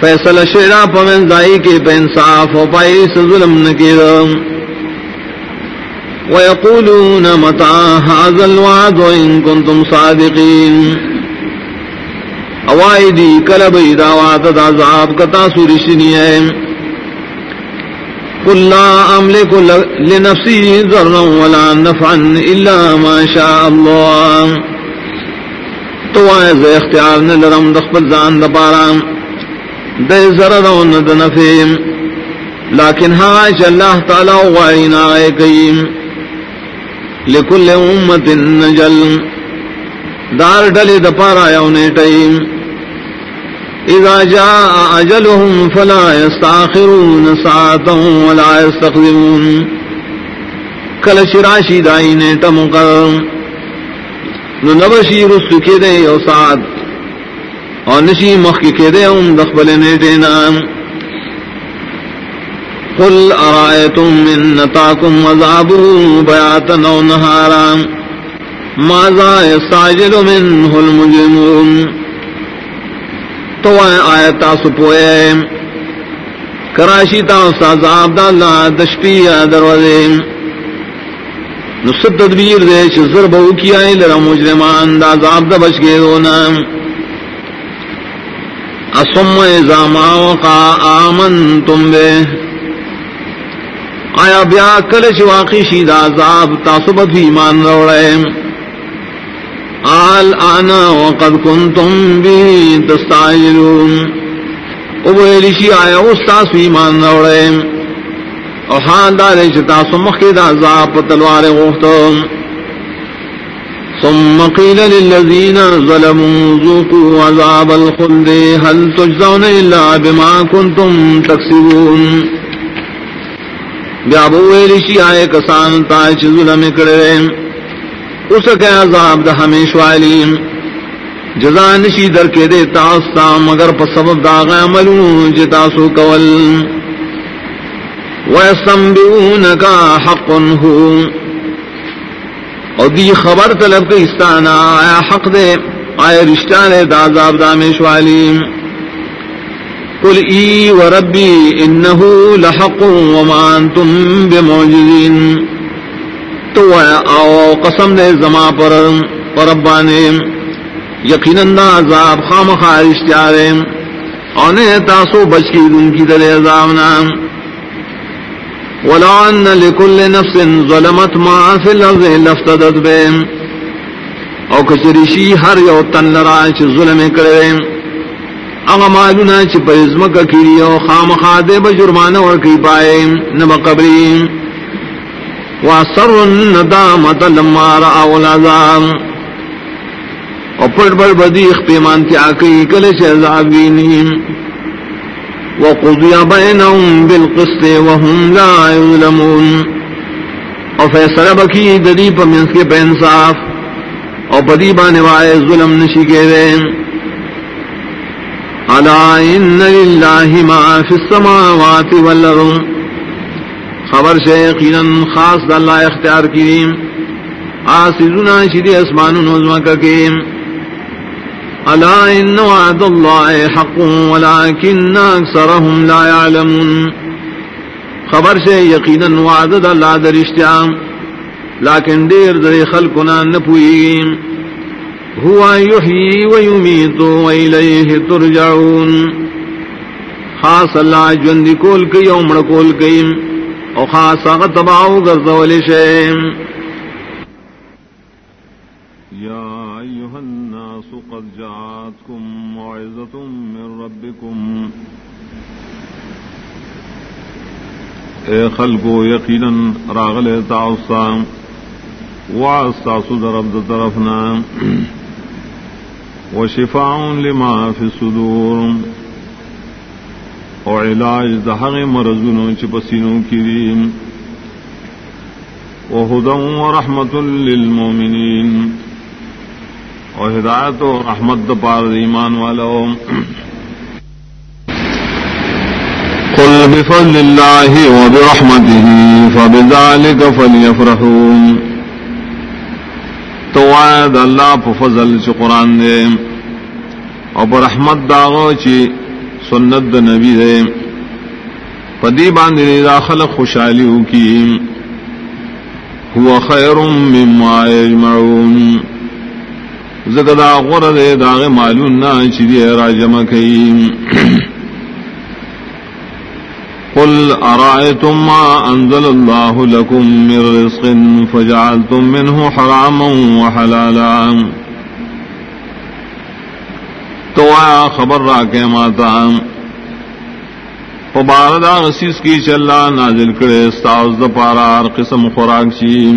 فیصل شیرا پمن دائی کے پینصاف و پائی سے ظلم نکیر ويقولون متى هذا الوعد وإن كنتم صادقين۔ اوائی دی کلب دعوات عذاب کتا سورشنی ہے قل لا املک لنفسی ذرا ولا نفعا الا ما شاء اللہ تو آئے زی اختیار نلرم دخبت زان دپارا دے ذرا ون دنفیم لیکن ہاش اللہ تعالی وعین آئے کئیم لکل امت نجل. دار ڈلی دپارا یونے ٹئیم. اذا جاء اجلهم فلا يستاخرون ساعة ولا يستقدمون. کل شراشی دائی نے ٹمقر نو نبشی رسو کے دے او سات اور نشی مخ کے دے ام دخبل نیٹے نام. قل ارائیتم من نتاکم وزابو بیاتا نو نہارا. ماذا یستعجل منہ المجرمون؟ تو آیتا سپوئے کراشی تا استاذ عبد اللہ دشپی دروازے۔ نصد تدبیر دے چزر بہو کی آئی لرا مجرمان دا عذاب دا بچ گئے دونا اسم ازاما وقا آمن تم بے۔ آیا بیا کلچ واقعی شید عذاب تاسبت بھی ایمان روڑے۔ آل آنا وقد کنتم بھی تستعجلون۔ ابویلشی آیا استاس ایمان روڑے اور حال دار چتا سمخ کے دا عذاب تلوار غفتو ثم قيل للذين ظلموا، ذوقوا عذاب الخلد۔ هل تجزون إلا بما كنتم تكسبون بیابو ویلشی آئے کسان تاچ ظلم کرے۔ اس کے عذاب دا ہمیش والیم جزا نشی در کے دے تاستا، مگر پا سبب داغ عملوں جتاسو جی کول۔ وَيَسْتَنْبِئُونَكَ حَقٌ هُ اور دی خبر طلب کے استانا آیا حق دے، آیا رشتہ لے دازاب دامش والی۔ قل ای و ربی انہو لحق وما انتم بموجزین تو آیا آو قسم دے زما پر ربانے. یقیناً دا عذاب خام خارش جارے اونے تاسو بچ کی دن کی دل عذاب نام ولا ان لكل نفس ظلمت ما في الارض لافتدت به. او کچریشی ہر یو تن لرا چ ظلم کرے. اغا مالونا چ پرزمک کیری او خام خادے بجرمانہ ورکی پائے. نب قبری واسر الندامت لما رأوا العذاب. او پڑ بڑ بدیخ پیمان تی آکی کلچ عذاب بینیم وقضي بينهم بالقسط وهم لا يظلمون. او فیصلہ بکی ددی پر منس کے پہ انصاف. او بدی بانے وائے ظلم نشی کے دے الا ان للہ ما فی السماوات والارض خبر سے یقینا خاص اللہ اختیار کریم آسیزنا شدی اسمان نظمہ کا کیم۔ ألا إن وعد الله حق ولكن أكثرهم لا يعلمون خبر سے یقینا وعد اللہ در اشتیام لیکن دیر در خلقنا نپوئیم۔ هو يحيي ويميت وإليه ترجعون۔ خاص اللہ جوندی کول کئی امڑ کول کئی او خاص اغت تباو گرزولی شیم اے خلقو، یقینا راغل تاؤسا واساسو درب طرفنا وشفاء لما في الصدور. او علاج دهغ مرزونو چپسینو کریم وهدى ورحمة للمؤمنين وهداية ورحمة دپار ایمان والو قل بفضل الله وبرحمته فبذلك فليفرحون توعد اللہ پا فضل قرآن دے۔ اور برحمت داغو چی سنت دا نبی دے پدی باندی دا خلق خوشحالی کی هو خیر مما یجمعون زکدا غرد داغ معلوم نا چی دی راجمہ کئی قل أرأيتم ما أنزل الله لكم من رزق فجعلتم منه حراما وحلالا۔ تو آیا خبر را کے ماتا۔ پباردا رسیس کی چلا نازل کرے استاز د پارا ہر قسم خوراک چی۔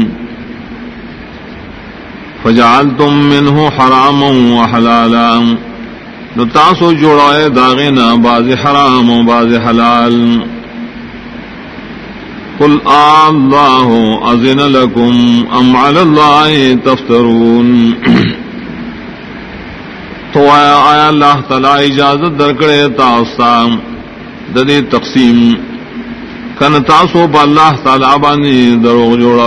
فجعلتم منه حراما وحلالا نو تاسو جوڑائے داغینا باز حرام و باز حلال۔ قل الله أذن لكم أم على الله تفترون۔ تو آیا اللہ تعالی اجازت درکڑے تاستام ددی تقسیم۔ کن تاسو پا اللہ تعالی بانی دروغ جوڑا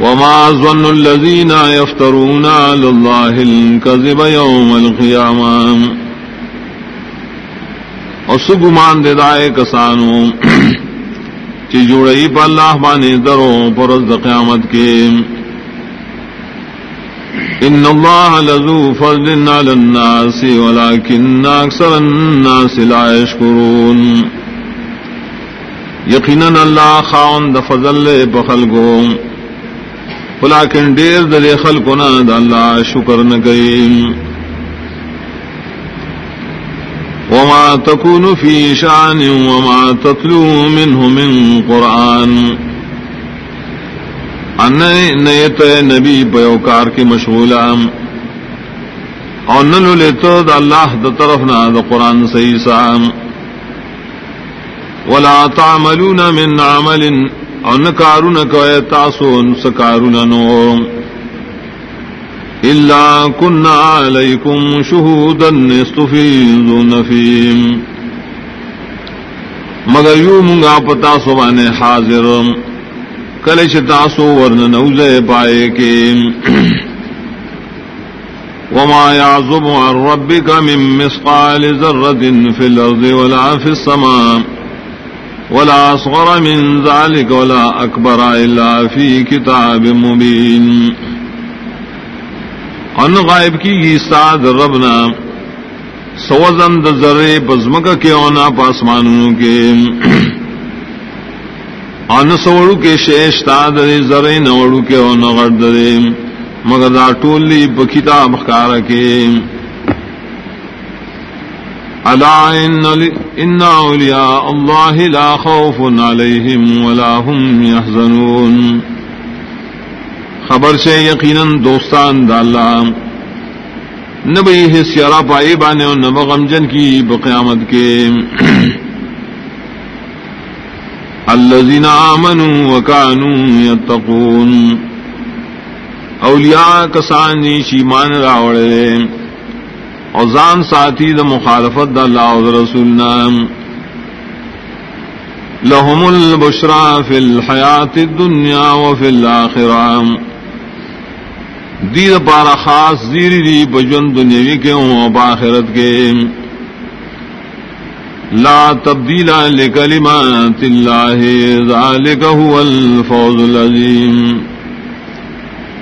وما ظن الذين يفترون على الله الكذب يوم القيامة اور سگمان دے دائے کسانو۔ چی جوڑئی پا اللہ بانی درو پر قیامت کے۔ ان الله لذو فضل على الناس ولكن اكثر الناس لا يشكرون. یقینا اللہ خاون د فضل بخلقو ولكن دیر دل خلقنا د اللہ شکر نہ کریم وما تكون في شان وما تتلو منه من قرآن. ان نیت نبی پیوکار کی مشغول اور نلو لے تو دا اللہ دا طرف نہ، دا قرآن صحیح سام ولا تعملون من عمل، اور نکارون کوئے تاسو سکارون نو۔ إلا كنا عليكم شهودا استفيضون فيهم۔ مگر یوں منگا پتا سوانے حاضر۔ کلش تاسو ورن نوزے پائے کے۔ وما يعظم عن ربك من مسقال ذرة في الأرض ولا في السماء ولا أصغر من ذلك ولا أكبر إلا في كتاب مبين ان غائب کی گیستاد ربنا سوزن د ذرے بزمک کے اونا پاسمانوں کے۔ ان سوڑو کے شیش تا درے زرے نوڑو کے او نغر درے مگر دا ٹولی بکتاب خکار کے۔ الا ان اولیاء اللہ لا خوف علیہم ولا هم يحزنون خبر سے یقینا دوستان دا اللہ۔ نبی حسیارا پائی بانے اور نبغم کی بقیامت کے۔ الذين آمنوا وكانوا يتقون. اولیاء کسانی شیمان راوڑے اوزان ساتھی دا مخالفت دا اللہ و رسول نام لهم البشرى في الحياة الدنيا وفي الآخرة. دید پارا خاص زیری دی بجن دنیاوی کے ہوں باخرت کے لا تبدیل لکلمات اللہ ذالک هو الفوز العظیم۔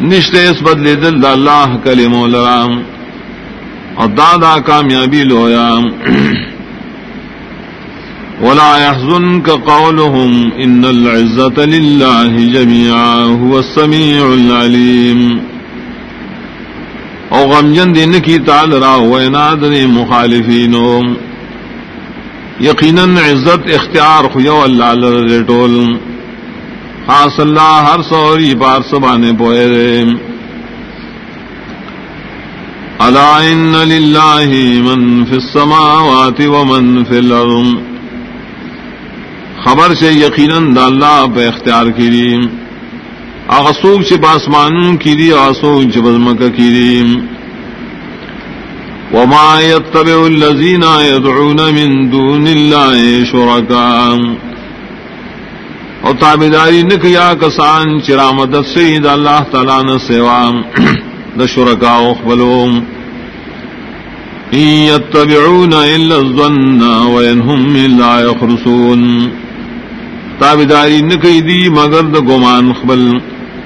نشتے اس بدلے دل دا اللہ کلمہ لرام اور دادا کامیابی لویا۔ ولا يحزنك قولهم ان العزة لله جميعا هو السميع العليم۔ او غمجن دین کی تعال را وینادر مخالفینوں۔ یقیناً عزت، اختیار، خو اللہ لٹول خاص اللہ ہر سوری پار سبانے پوئے رے الا ان للہ من فی السماوات ومن فی الارض۔ خبر سے یقیناً دا اللہ پہ اختیار کری اغسوب سے پاسمانوں کی دی آسوب سے بزمک وما يتبع الذين يدعون من دون الله شركاء. اور تابداری نکیا کسان چرامد سید اللہ تعالی نے سیوا د شرکا اخبلوم يتبعون الا الظن وينهم لا يخرسون تابداری نکی دی مگر د گمان خبل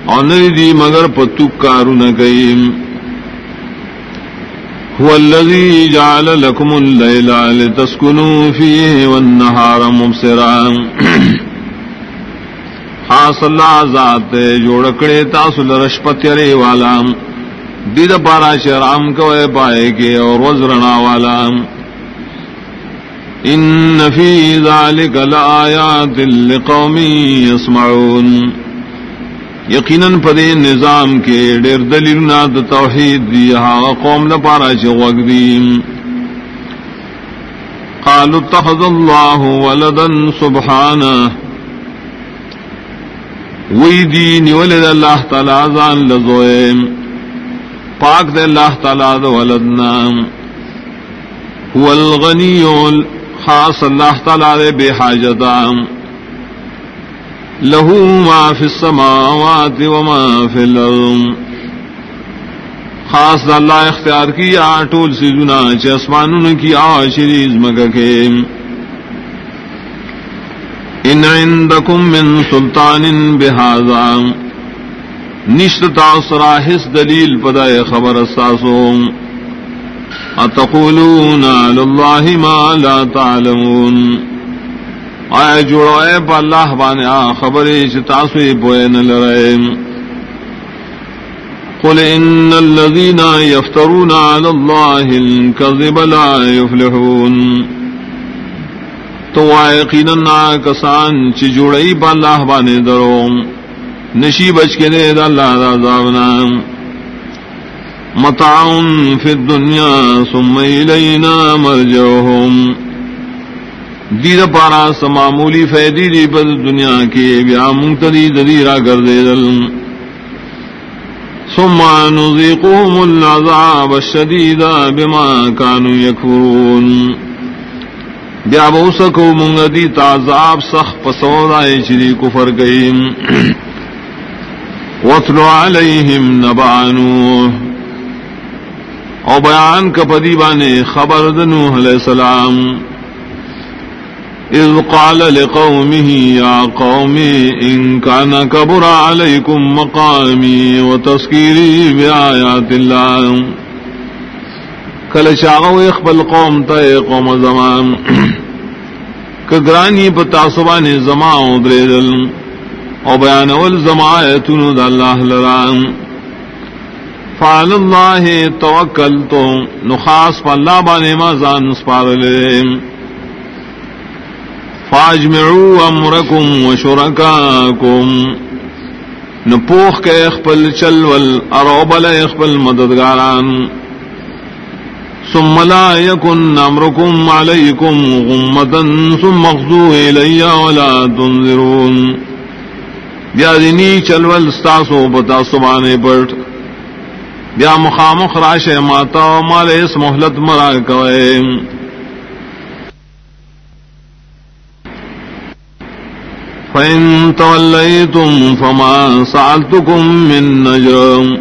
اور نری دی مگر پتو کارو نکیم هو الذي جعل لكم الليل لتسكنوا فيه والنهار مبصرا. ہاں، خاص اللہ ذات جوڑکڑے تاسل رشپتیرے والا. دید پارا شرام کوئے پائے کے اور وزرنا والا. ان فی ذالک لآیات لقوم يسمعون یقیناً پدے نظام کے ڈیر دلیل ناد توحید دی ہا قوم لپارا چوک دی. قالوا اتخذ الله ولدا سبحانه. وی دی نیولد اللہ تعالی زان لزوئے. پاک دے اللہ تعالی دو ولدنا. هو الغنی خاص اللہ تعالی دے بے حاجتا لہو ما فی السماوات وما فی الارض. خاص دا اللہ اختیار کی آٹول سی زنا جنا چسمان کی آشریز مگا کے. ان عندکم من سلطان بہذا. نشت تاثراحس دلیل پدائے خبر استاسو. اتقولون علی اللہ ما لا تعلمون. آئے جوڑوئے پا اللہ بانے، آ خبری چتاسوی پوئے نلرائیم قل إن الذين يفترون على الله الكذب لا يفلحون تو یقینا کسان چ جوڑئی با اللہ بانے درو۔ نشی بچ کے دے دا اللہ دا عذابنا متاع فی الدنیا ثم الینا مرجعهم دید پارا سمامولی فیدی دی پر دنیا کی بیا منتدی ددیرہ کر دے دل. ثم نذيقهم العذاب الشديد بما كانوا يكفرون بیا بوسکو منگ دی تعذاب سخ پسود آئے چری کفر گئیم وطلو علیہم نبانو. او بیان کپدی بانے خبر دنوح علیہ السلام. إذ قال لقومه، يا قوم، إن كان كبر عليكم مقامي وتذكيري بآيات الله. کل چاغو اخبل قوم تا قوم زمان کگرانی پتا سبان زمان دریدل او بیان اول زمایتون دا اللہ لران فعل اللہ توکلتو نخاص پا اللہ بانے ما زان سپار لرم فاجمعوا امرکم و شرکاکم نپوخ کے اخپل چلول اروبل اخپل مددگاران. ثم لا يكن امركم عليكم غمة ثم اخذوا الي ولا تنذرون بیا دینی چلول ستاسو بتا سبانے پٹ بیا مخامخ راش ماتا، مال اس محلت مرا کوئے. فإن توليتم فما سألتكم من نجر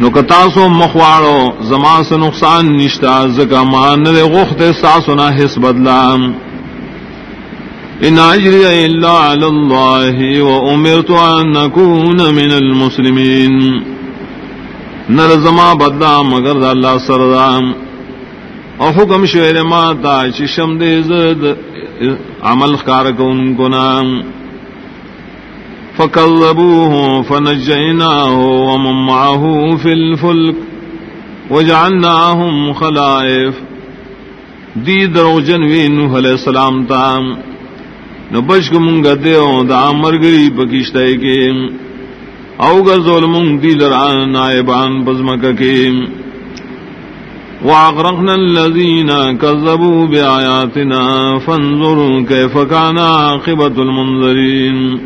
نکتاسو مخوارو زما سے نقصان نشتا، زکا مان دے غخت ساسنا حس بدلا ان اجری الا علی اللہ و امرت ان نکون من المسلمین نر زما بدلا مگر دا اللہ سردام او حکم شویر ما تا چشم دے زد عمل خار کو ان کو نام فكذبوه فنجيناه ومن معه في الفلك وجعلناهم خلائف دی درو جنوی نوح علیہ السلام تام نبشک منگ دیو دا مرگری پکشتے کے او گزول منگ دی لران نائبان بزمک کے وأغرقنا الذين كذبوا بآياتنا فانظروا كيف كان عاقبة المنذرين.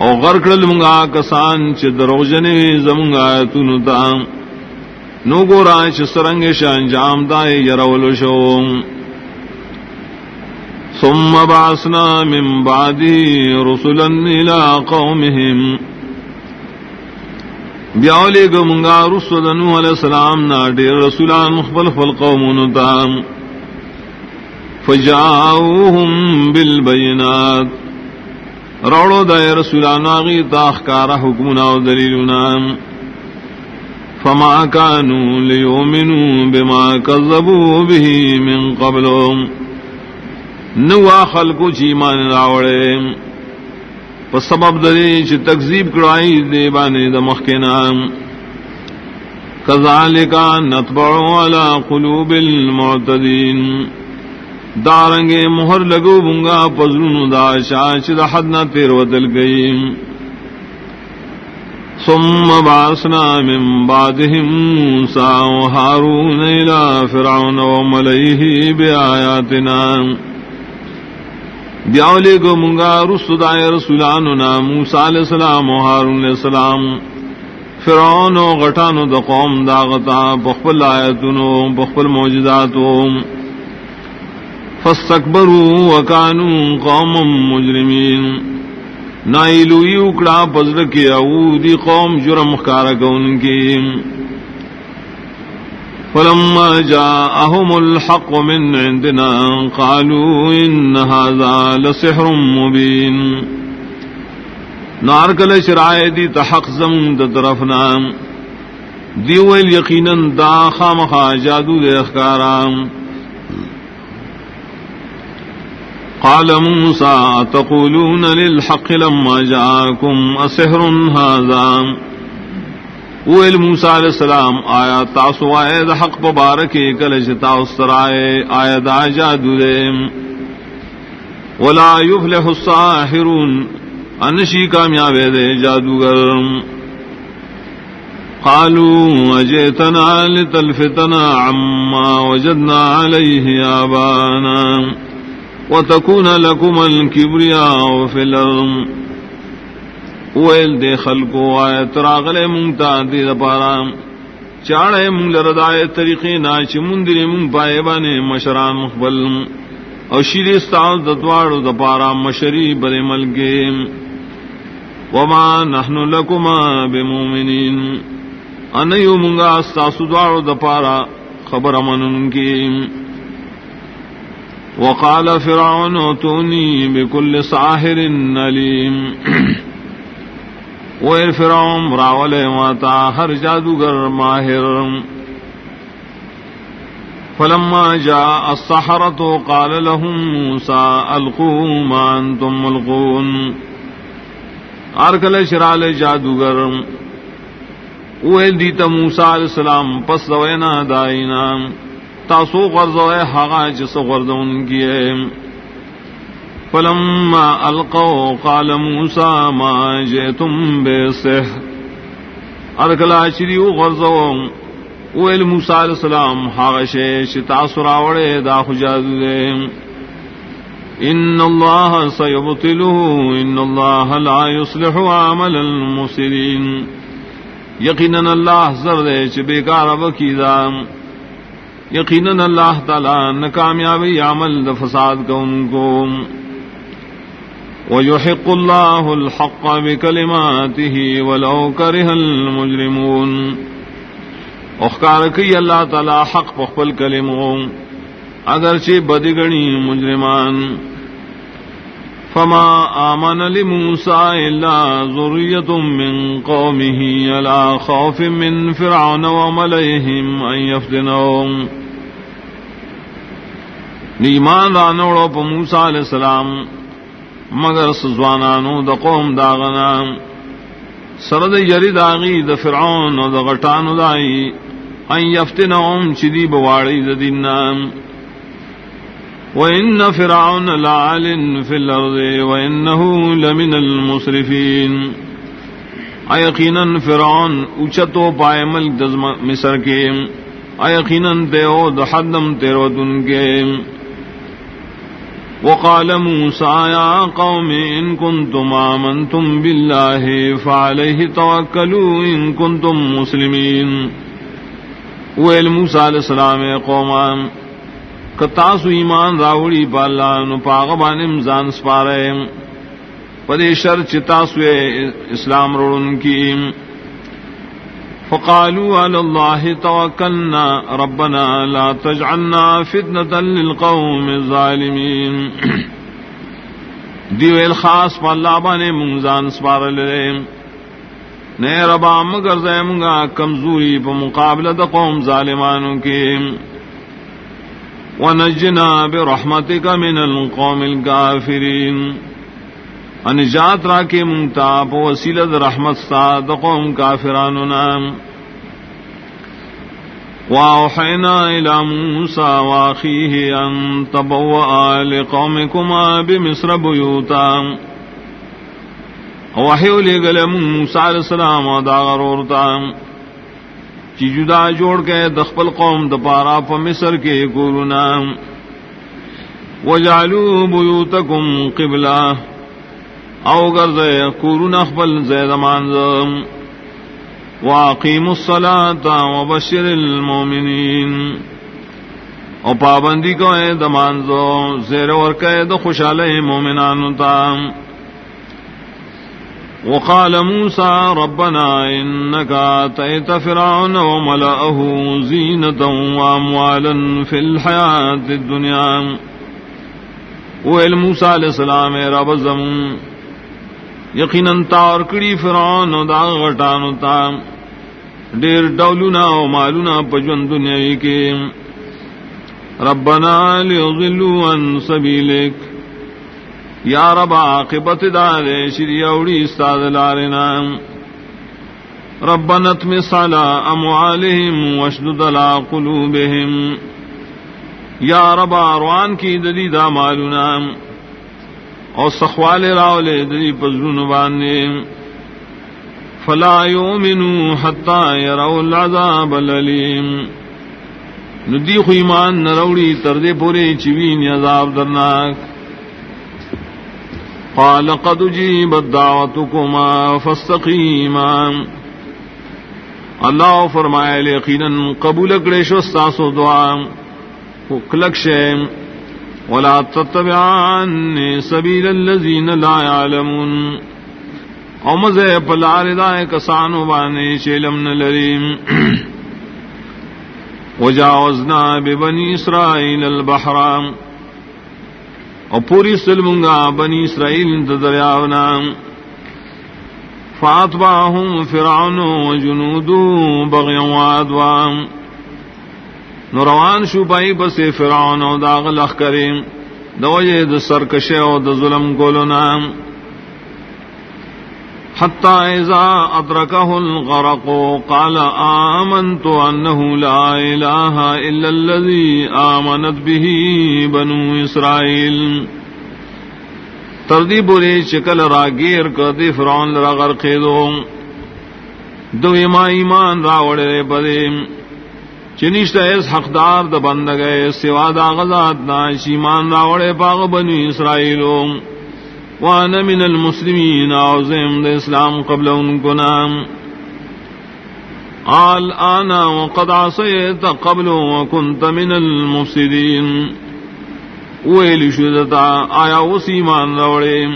او غرق لمنگا کسان چ دروجنے زمنگا آیتونو تا. نو گورا چ سرنگ شان جام دائے یرولو شو. ثم بعثنا من بعده رسلا إلى قومهم. بیاولی گو منگا رسول نوح علیہ السلام نا دیر رسولان مخبل فالقومون تام فجاؤهم بالبینات. روڑو دائے رسولان آغی تاخکارا حکمنا و دلیلنا فما كانوا ليؤمنوا بما كذبوا به من قبلهم نوا خلقو چیمان راوڑے. په سبب درې چې تکذیب کړای دی باندې د مخکنا کذالک نتبع على قلوب المعتدين دارنګ مہر لګو بونگا پزړونو دا شاش د حد نه تیر ودل گئی ثم بعثنا من بعدهم موسى وهارون الى فرعون وملئه بآياتنا بیاولے گو منگا رسدائے رسولان نا موسیٰ علیہ السلام و حارون علیہ السلام. فرعون و غٹانو دا قوم داغتا بخبل آیتنو بخبل موجداتو فاستکبروا وکانو قوم مجرمین. نائلوی اکڑا پزر کی او دی قوم جرم خارک ان کی فلما جاءهم الحق من عندنا قالوا ان هذا لسحر مبين. نار کل شرائے دی تحق زم د طرفنا. دیو یقینا دا خامخا جادو دے اخکارام قال موسى تقولون للحق لما جاءكم أسحر هذا. ویل موسیٰ علیہ السلام، آیا تاسو آئے دا حق پبارکی کلش تاؤستر آئے، آیا دا جادو دے۔ ولا یفلح الساحرون، انشی کامیابے دے جادوگر۔ قالوا اجئتنا لتلفتنا عما وجدنا عليه آبانا، وتكون لكم الكبرياء في الأرض۔ ویل دے خلقو آئے تراغلے مونگتا دی دپارا چاڑے مونگ لردائے طریقے ناچ مندر مونگ پائے بانے مشران مخبل او شیر استاز دتواڑو دپارا مشری برے ملگے. وما نحن لکما بمومنین. انیو مونگا استاسو دوارو دپارا خبر منن کی وقال فرعون اتوني بكل ساحر عليم ویر فرعون راول ماتا ہر جادوگر ماہر۔ فلما جاء السحرة قال لهم موسى القوا ما انتم ملقون۔ ارکل شرال جادوگر۔ ویل دیتا موسیٰ علیہ السلام، پس دوینا دائینا۔ تاسو غرضو حقا جس غرض ان کی ہے فلما القوا قال موسى ما جئتم بسح ارکلا شریو غرضو ویل موسیٰ علیہ السلام حقا شیش تاسو راوڑے، دا خجاد دے. ان اللہ سیبطلو ان اللہ لا يصلح عمل المسرین یقینا اللہ زردے چھ بیکار وکیدام یقیناً اللہ تعالی ناکامیابی عمل د فساد کو ان کو ويحق الله الحق بكلماته ولو كره المجرمون. اخکار کی اللہ تعالی حق پخپل کلموں، اگرچہ بدگنی مجرمان. فما آمن لموسى إلا ذرية من قومه على خوف من فرعون وملئهم أن يفتنهم نیمان رانوڑو پا موسیٰ علیہ السلام مگر سزوانانو دا قوم داغنا. سرد یری داغی دا فرعون و دا غٹانو دائی ان یفتنهم چدی بواڑی دا دینام وَإِنَّ فِرْعَوْنَ لَعَالٍ فِي الْأَرْضِ وَإِنَّهُ لَمِنَ الْمُسْرِفِينَ. ایقیناً فرعون اچتو پائے ملک دزم مصر کے. ایقیناً تیو دحدم تیرو دن کے. وقال موسى يا قوم إن كنتم آمنتم بالله فعليه توكلوا إن كنتم مسلمين. ویل موسیٰ علیہ السلام قومان کتاسو ایمان راوڑی پالا نو پاغبان امزان سپارے پدے شر چتاسو اسلام روڑن کی فقالوا على الله توكلنا. ربنا لا تجعلنا فتنة للقوم الظالمين. دیو الخاص پا اللہ بانے منگزان سپار لے. نئے ربا مگر زے منگا کمزوری پا مقابلہ دا قوم ظالمانوں کے ونجنا برحمتك من القوم الكافرين. انجات را کے منگتا پو وسیلت رحمت ساد قوم کافران نام واوحینا الى موسى واخیه ان تبوآ لقومكما بمصر بیوتا وحیو لے گلے موسیٰ علیہ السلام و داغرورتا چی جدا جوڑ کے دخپل قوم دپارا پا مصر کے گورونا. وجعلو بیوتکم قبلہ او گرز کورون اخبل زید مانزم واقیم الصلاة وبشر المؤمنین. او پابندی کو اے دمانزو زیر اور قید خوشحال مومنان تام وقال موسى ربنا إنك آتيت فرعون وملأه زينة وأموالا في الحياة الدنيا وإل موسى عليه السلام رب زمون یقیناً تار کڑی فرعون دا غٹانو تا دیر ڈولونا و مالونا پجون دنیا کے. ربنا لیضلوا عن سبیلک. یا رب عاقبت دار شری اوڑی استاد لارنا. ربنا اتمس على اموالهم واشدد على قلوبهم یا رب اروان کی دلی دا مالونا. اور سخوال راول دلی پزرون بانے فلا یومنو حتی یرو العذاب العلیم ندی خو ایمان نروڑی تردے پورے چوین عذاب درناک۔ قال قد جیبت دعوتکما فاستقیما۔ اللہ فرمائے، لیقینا قبول اکڑیشو استاسو دعا۔ کلک شیم ولا تتبعان سبیل الذین لا يعلمون. او مزے پلار دائے کسانو بانے شیلم نلریم وجاوزنا ببنی اسرائیل البحرام. او پوری سلمنگا بنی اسرائیل دریاونا. فاتباہم فرعون وجنودو بغیان وعدوام نوروان شو پائی بس فرعون او داغ لخ کریم دوجہ د سرکش او د ظلم کولنا حتى اذا ادركه الغرق قال آمنت انه لا اله الا الذي آمنت به بنو اسرائيل تردی بولے شکل راگیر کردی فرعون لرا غرقی دو دو ایما ایمان راوڑے بدیم. چنیشتا اس حقدار دا بند گئے سوا دا غزات نا شیمان راوڑے پاغ بنی اسرائیلو۔ وانا من المسلمین آوزیم دا اسلام قبل ان کو نام۔ آل آنا وقد عصیت قبل وکنت من المفسدین۔ ویلی شدتا، آیا اس ایمان راوڑے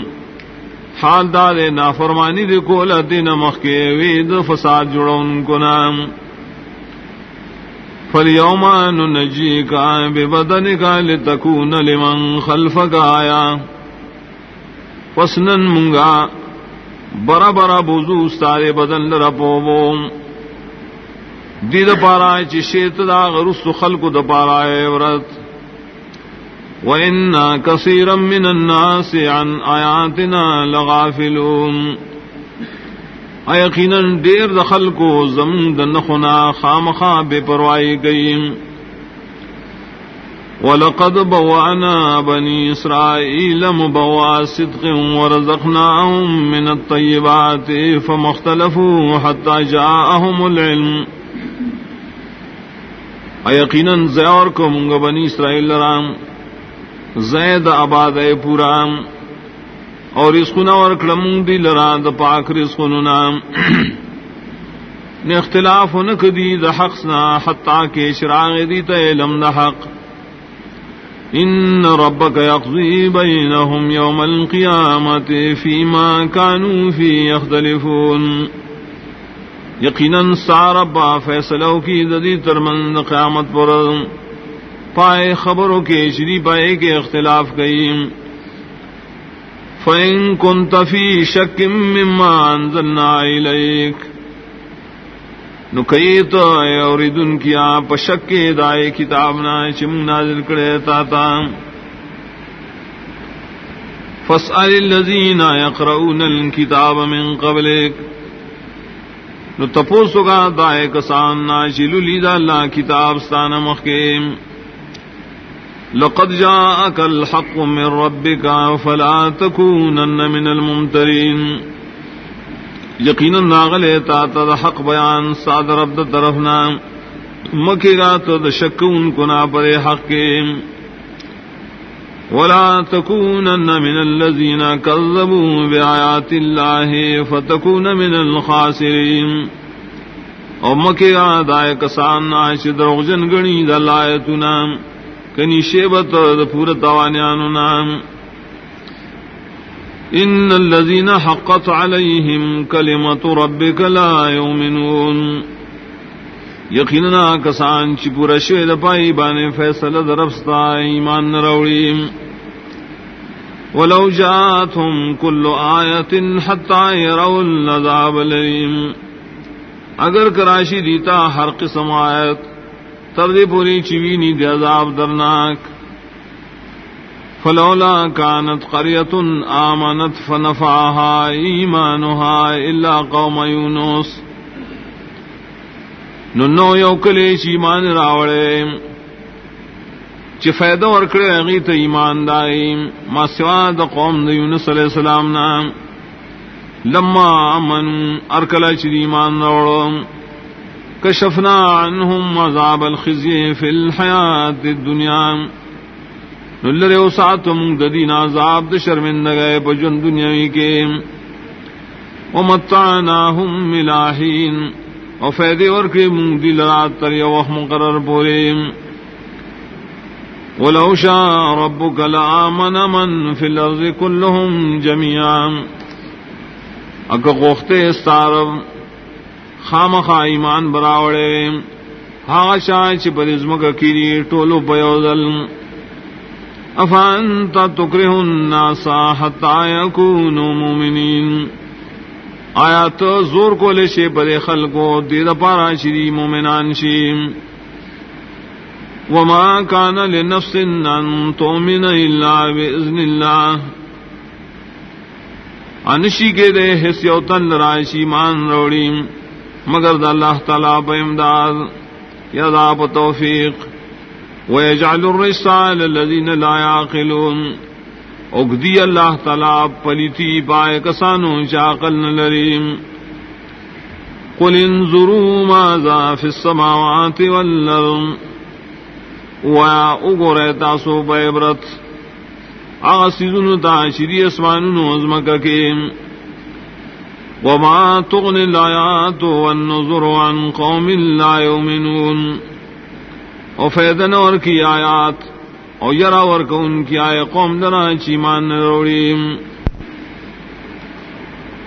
حال دارے، نافرمانی دے کولا دین مخکے وید فساد جڑا ان کو نام۔ فَالْيَوْمَ نُنَجِّيكَ بِبَدَنِكَ لِتَكُونَ لِمَنْ خَلْفَكَ آيَةً فَسْنًا مُنْغَا برا برا بوزو ستارے بدن لرپوبو دی دا پارا چی شیط دا غرست خلق دا پارا عورت وَإِنَّا كَثِيرًا مِّنَ النَّاسِ عَنْ آيَاتِنَا لَغَافِلُونَ یقیناً دیر دخل کو زم دنخنا خام خاں بے پروائی گئی. ولقد بوانا بني إسرائيل مبوا صدق ورزقناهم من الطيبات فما اختلفوا حتى جاءهم العلم. یقینا زیور کو منگ بنی اسرائیل رام زید آباد پورام. اور اس اور کلم دی لرا د پاک رزق نام نے اختلاف نہ کدی د حق سنا حتا کے شراغ دی تے علم د حق۔ ان ربك يقضي بينهم يوم القيامه فيما كانوا فيه يختلفون یقینا ساربا فیصلو کی ددی ترمند قیامت پر۔ پائے خبروں کے شری پائے کے اختلاف گئیم۔ فَإِن كُنْتَ فِي شَكٍ مِّمَّا أَنزَلْنَا إِلَيْكَ نُكَيْتَ يَوْرِدُن کیا پشک دائے کتابنا چم نازل کرے تاتا فَاسْأَلِ الَّذِينَ يَقْرَؤُونَ الْكِتَابَ مِن قَبْلِكَ نو تپوسو گا دائے کسان ناشلو لیدہ اللہ کتاب ستانا مخیم لقد جاءك الحق من ربك فلا تكونن من الممترين. یقینا ناغل تا تا حق بیان ساد رب دا طرفنا. مکی گا تو دا شکون کنا پر حق. کے ولا تكونن من الذين كذبوا بآيات الله فتكون من الخاسرين او مکے گا دائے کسان ناش دروغ جن گنی دلائتنا کنی شیبت دا پورا توانیانو نام. ان الذين حقت عليهم كلمه ربك لا يؤمنون یقینا کسان چی پورا شوی پائی بانے فیصلہ درفستا ایمان نروڑی ولو جاتهم كل آیت حتی يروا العذاب العلیم. اگر کراشی دیتا ہر قسم آیت تردی پوری چوینی دی عذاب درناک۔ فلولا كانت قرية آمنت فنفعها إيمانها إلا قوم يونس ننو یو کلی چی ایمان راوڑے۔ چی فیدہ ورکڑے اغیت ایمان دائی۔ ما سوا دا قوم دا یونس علیہ السلام نام۔ لما امن ارکلا چی ایمان کشفنا عنہم عذاب الخزی فی الحیات الدنیا نلر او ساتم ددین عذاب د شرمندگے پجن دنیاوی کے. ومتعناهم ملاحین. او فیدے ورکے من دل رات تر یو مقرر پورے. ولو شاء ربك لآمن من في الارض كلهم جميعا اکا غوختے استارب خامخا ایمان براوڑے۔ ہاں شاہ چھ پر کیری ٹولو پیوزل افانت تکرہ الناس حتی یکونوا مومنین۔ آیا تو زور کو لے شے پر خلقو، دید پارا شری مومنان شیم وما كان لنفس ان تؤمن الا باذن الله انشی کے دے حصیو تن راشی مان روڑی مگر دا اللہ تعالیٰ پہ امداد، یا دا پا توفیق۔ ويجعل الرسال الذين لا يعقلون۔ اگدی اللہ تعالی پلیتی پائے کسانو چاقل نلریم قل انظروا ماذا في السماوات والارض ویا اگرے تاسو بیبرت آسیزن تا شری اسمان عظمک کے وما تغني الآيات والنظر عن قوم لا يؤمنون. او فیدن اور کی آیات، او یرا ور کو ان کی آئے قوم دنا چیمان روڑی.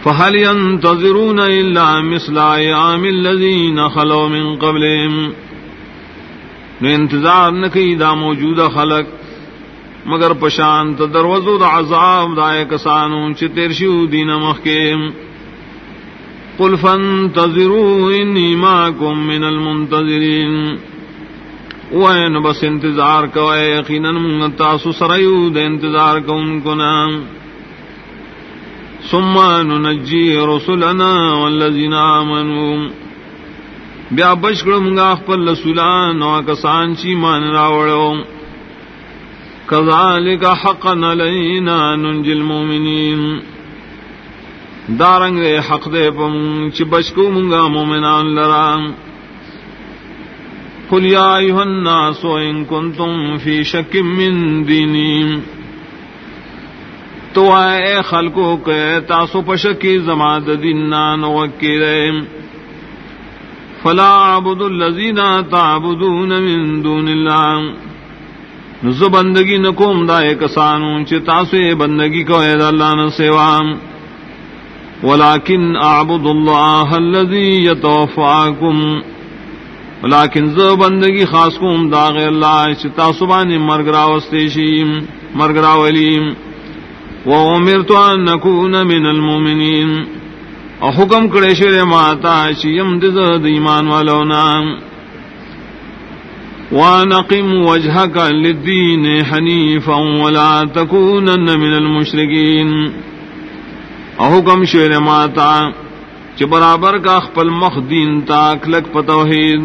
فهل ينتظرون الا مثل ايام الذين خلوا من قبلهم نو انتظار نکی دا موجود خلق، مگر پشانت دروازو دا عذاب دائے کسانو چی ترشیو دین مخیم قل فانتظروا انی ماکم من المنتظرین وین بس انتظار کو اے یقینا تاسو سریو د انتظار کو ان کو نام ثم ننجي رسلنا والذين امنوا بیا بشکړو موږ خپل رسولان او کسان چې مان راوړو کذالک حقا علینا ننجي المؤمنین دارنګ حق دې پم چې بشکو موږ مؤمنان لرام قل يا أيها الناس وإن كنتم في شك من ديني تو اے خلقو کے تاسو پشکی زماد دینان وکیرے فلا عبد الذین تعبدون من دون اللہ۔ نزو بندگی نکوم دائے کسانو چی تاسو بندگی کو اید اللہ نسوام ولیکن اعبد اللہ الذی یتوفاکم لیکن ز بندگی خاص کو داغ اللہ چتا سبان مرگرا وستیشیم مرگرا ولیم و امرت ان نکون من المؤمنین او حکم کڑے شر ماتا شیم دز ایمان والو نام. ونقم وجهك للدين حنيفا ولا تكونن من المشركين. او حکم شیر ماتا چ برابر کا خپل مخ دین تاک لک پتوحید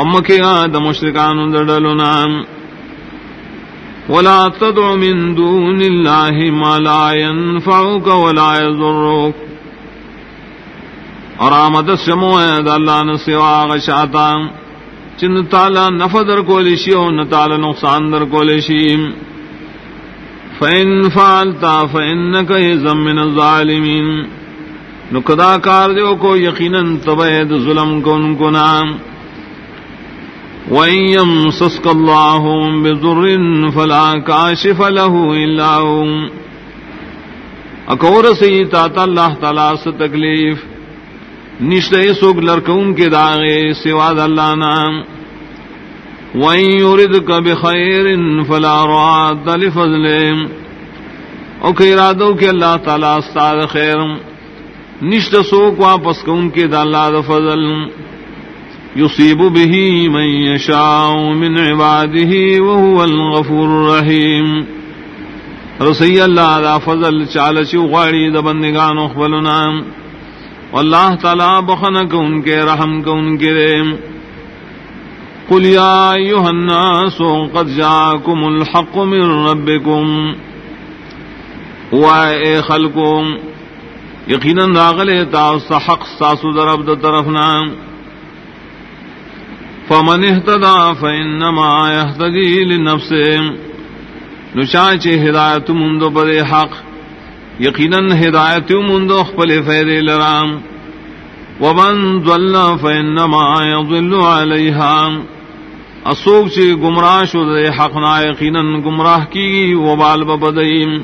امکی آد مشرکان دردلنا ولا تدع من دون الله ما لا ينفعك ولا يضرك اور آمد سمو ہے دا اللہ نسوا غشاتا چن تالا نفدر کو لشی نتالا نقصان در کو لشی فإن فعلتا فإنك إذا من نقدا کار دیو کو یقیناً طبعد ظلم کو ان کو نام وَإِن سَسْكَ اللَّهُ بِذُرٍ فَلَا كَاشِفَ لَهُ إِلَّا اکور سی تاتا اللہ تعالیٰ سے تکلیف۔ نشتے سوگ لرکون کے داغے سواد اللہ نام۔ وَإِن يُرِدْكَ بِخَيْرٍ فَلَا رَعَادَ لِفَضْلِهِ او کہ ارادو کہ اللہ تعالیٰ استاد خیر نشت سوک واپس کو ان کے داللہ دا فضل یصیب به من یشاء من عباده وهو الغفور الرحیم۔ رسی اللہ دا فضل چالچی غاڑی دا بندگان اخبلنا واللہ تعالی بخنک ان کے رحم کو ان کے دیم قل یا ایوہ الناس قد جاکم الحق من ربکم وائے خلقم یقیناً راغل تاس حق ساسو درب د طرف فمن اهتدى فانما يهتدي لنفسه نشاچ ہدایت مند پر حق، یقینا ہدایت مند خپل فیدے لرام۔ ومن ضل فانما يضل عليها اسوک چی گمراہ شد حق نا یقینا گمراہ کی وبال ببدیم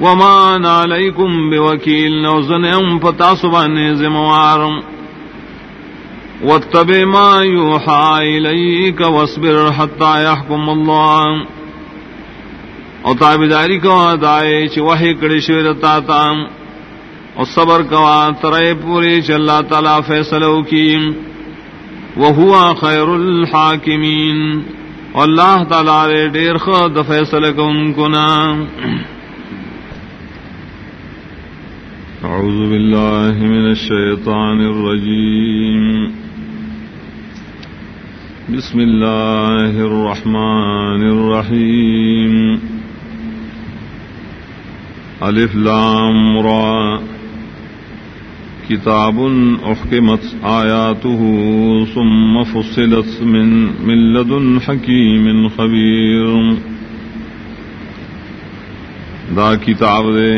وما عليكم بوكيل نوزن ام پتا سبحان زموار. واتبع ما يوحى اليك واصبر حتى يحكم الله او تابداری کوا دائے چی وحی کڑی شویرتا تا او صبر کوا ترے پوری چی اللہ تعالی فیصلو کی وہوا خیر الحاکمین اللہ تعالی دیر خود فیصلہ کن کنا. أعوذ بالله من الشيطان الرجيم بسم الله الرحمن الرحيم ألف لام را. كتاب أحكمت آياته ثم فصلت من, من لدن حكيم خبير۔ دا کتاب دے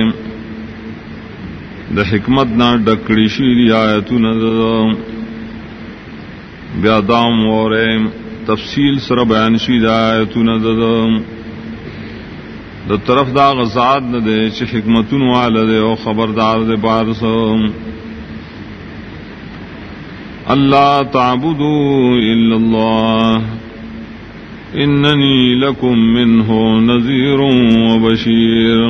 د حکمت نہ ڈکڑی شیری آیت بیا دام اور تفصیل سر بیان شید آیت د طرف دا غزاد نہ دے چ حکمت وال دے او خبردار دے بار سو اللہ تعبدوا الا اللہ اننی لکم منہ نذیر و بشیر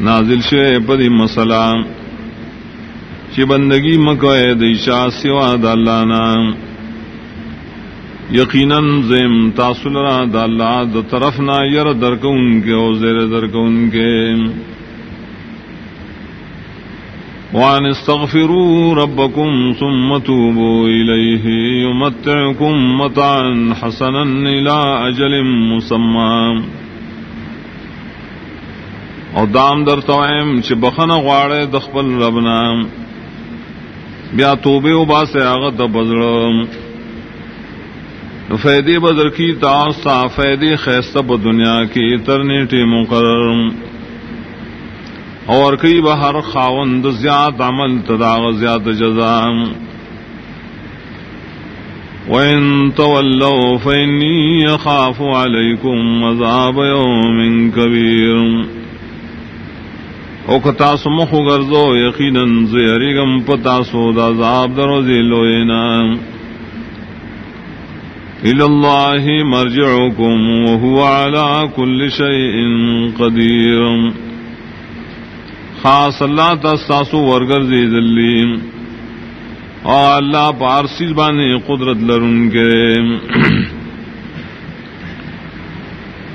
نازل شے پدی مسئلہ. چی بندگی مکوئے دیشا سوا دا اللہ نام یقیناً زیم تاصل را دا اللہ طرف نا، یر درکون کے او زیر درکون کے. وان استغفروا ربكم ثم توبوا إليه يمتعكم متعا حسنا إلى أجل مسمى. او دام در توائم چھ بخن غواڑے دخپل ربنا بیا توبے و باسے آغت بزرم فیدی بدر کی تاستا فیدی خیستب دنیا کی ترنیٹی مقرر. اور کئی بہر خاوند زیاد عمل تداغ زیاد جزام وَإِن تَوَلَّوْا فَإِنِّي يَخَافُ عَلَيْكُمْ عَذَابَ يَوْمٍ كَبِيرٍ. او کتا سمخ گرزو یقینا زیریگم پتا سو دا زاب دروزی لوینا اللہ مرجعکم، وهو على كل شيء قدير خاص اللہ تستاسو ورگر زی اور اللہ پارسی بانے قدرت لرن کے.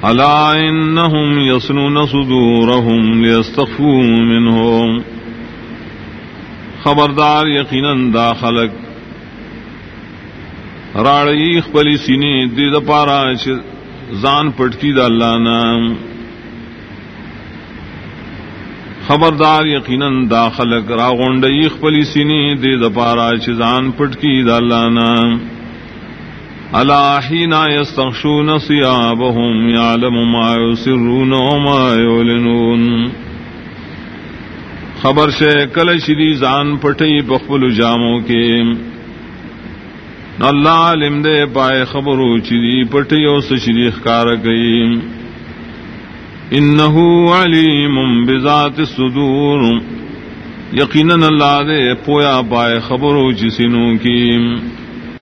الا انهم يصنون صدورهم ليستخفوا منهم خبردار یقینا دا خلق. راڑی خپلی سینے دی دا پارا زان پٹکی دا اللہ نام. خبردار یقینا دا خلق راغونڈی خپلی سینے دی دا پارا پٹکی دا اللہ نام الا حين يستغشون ثيابهم يعلم ما يسرون وما يعلنون خبر سے کل شری زان پٹئی بخبل جاموں کے اللہ علم دے پائے خبرو چری پٹیو سے شریخ کار گئی انہو علیم بذات صدور یقیناً اللہ دے پویا پائے خبرو چسنوں کی.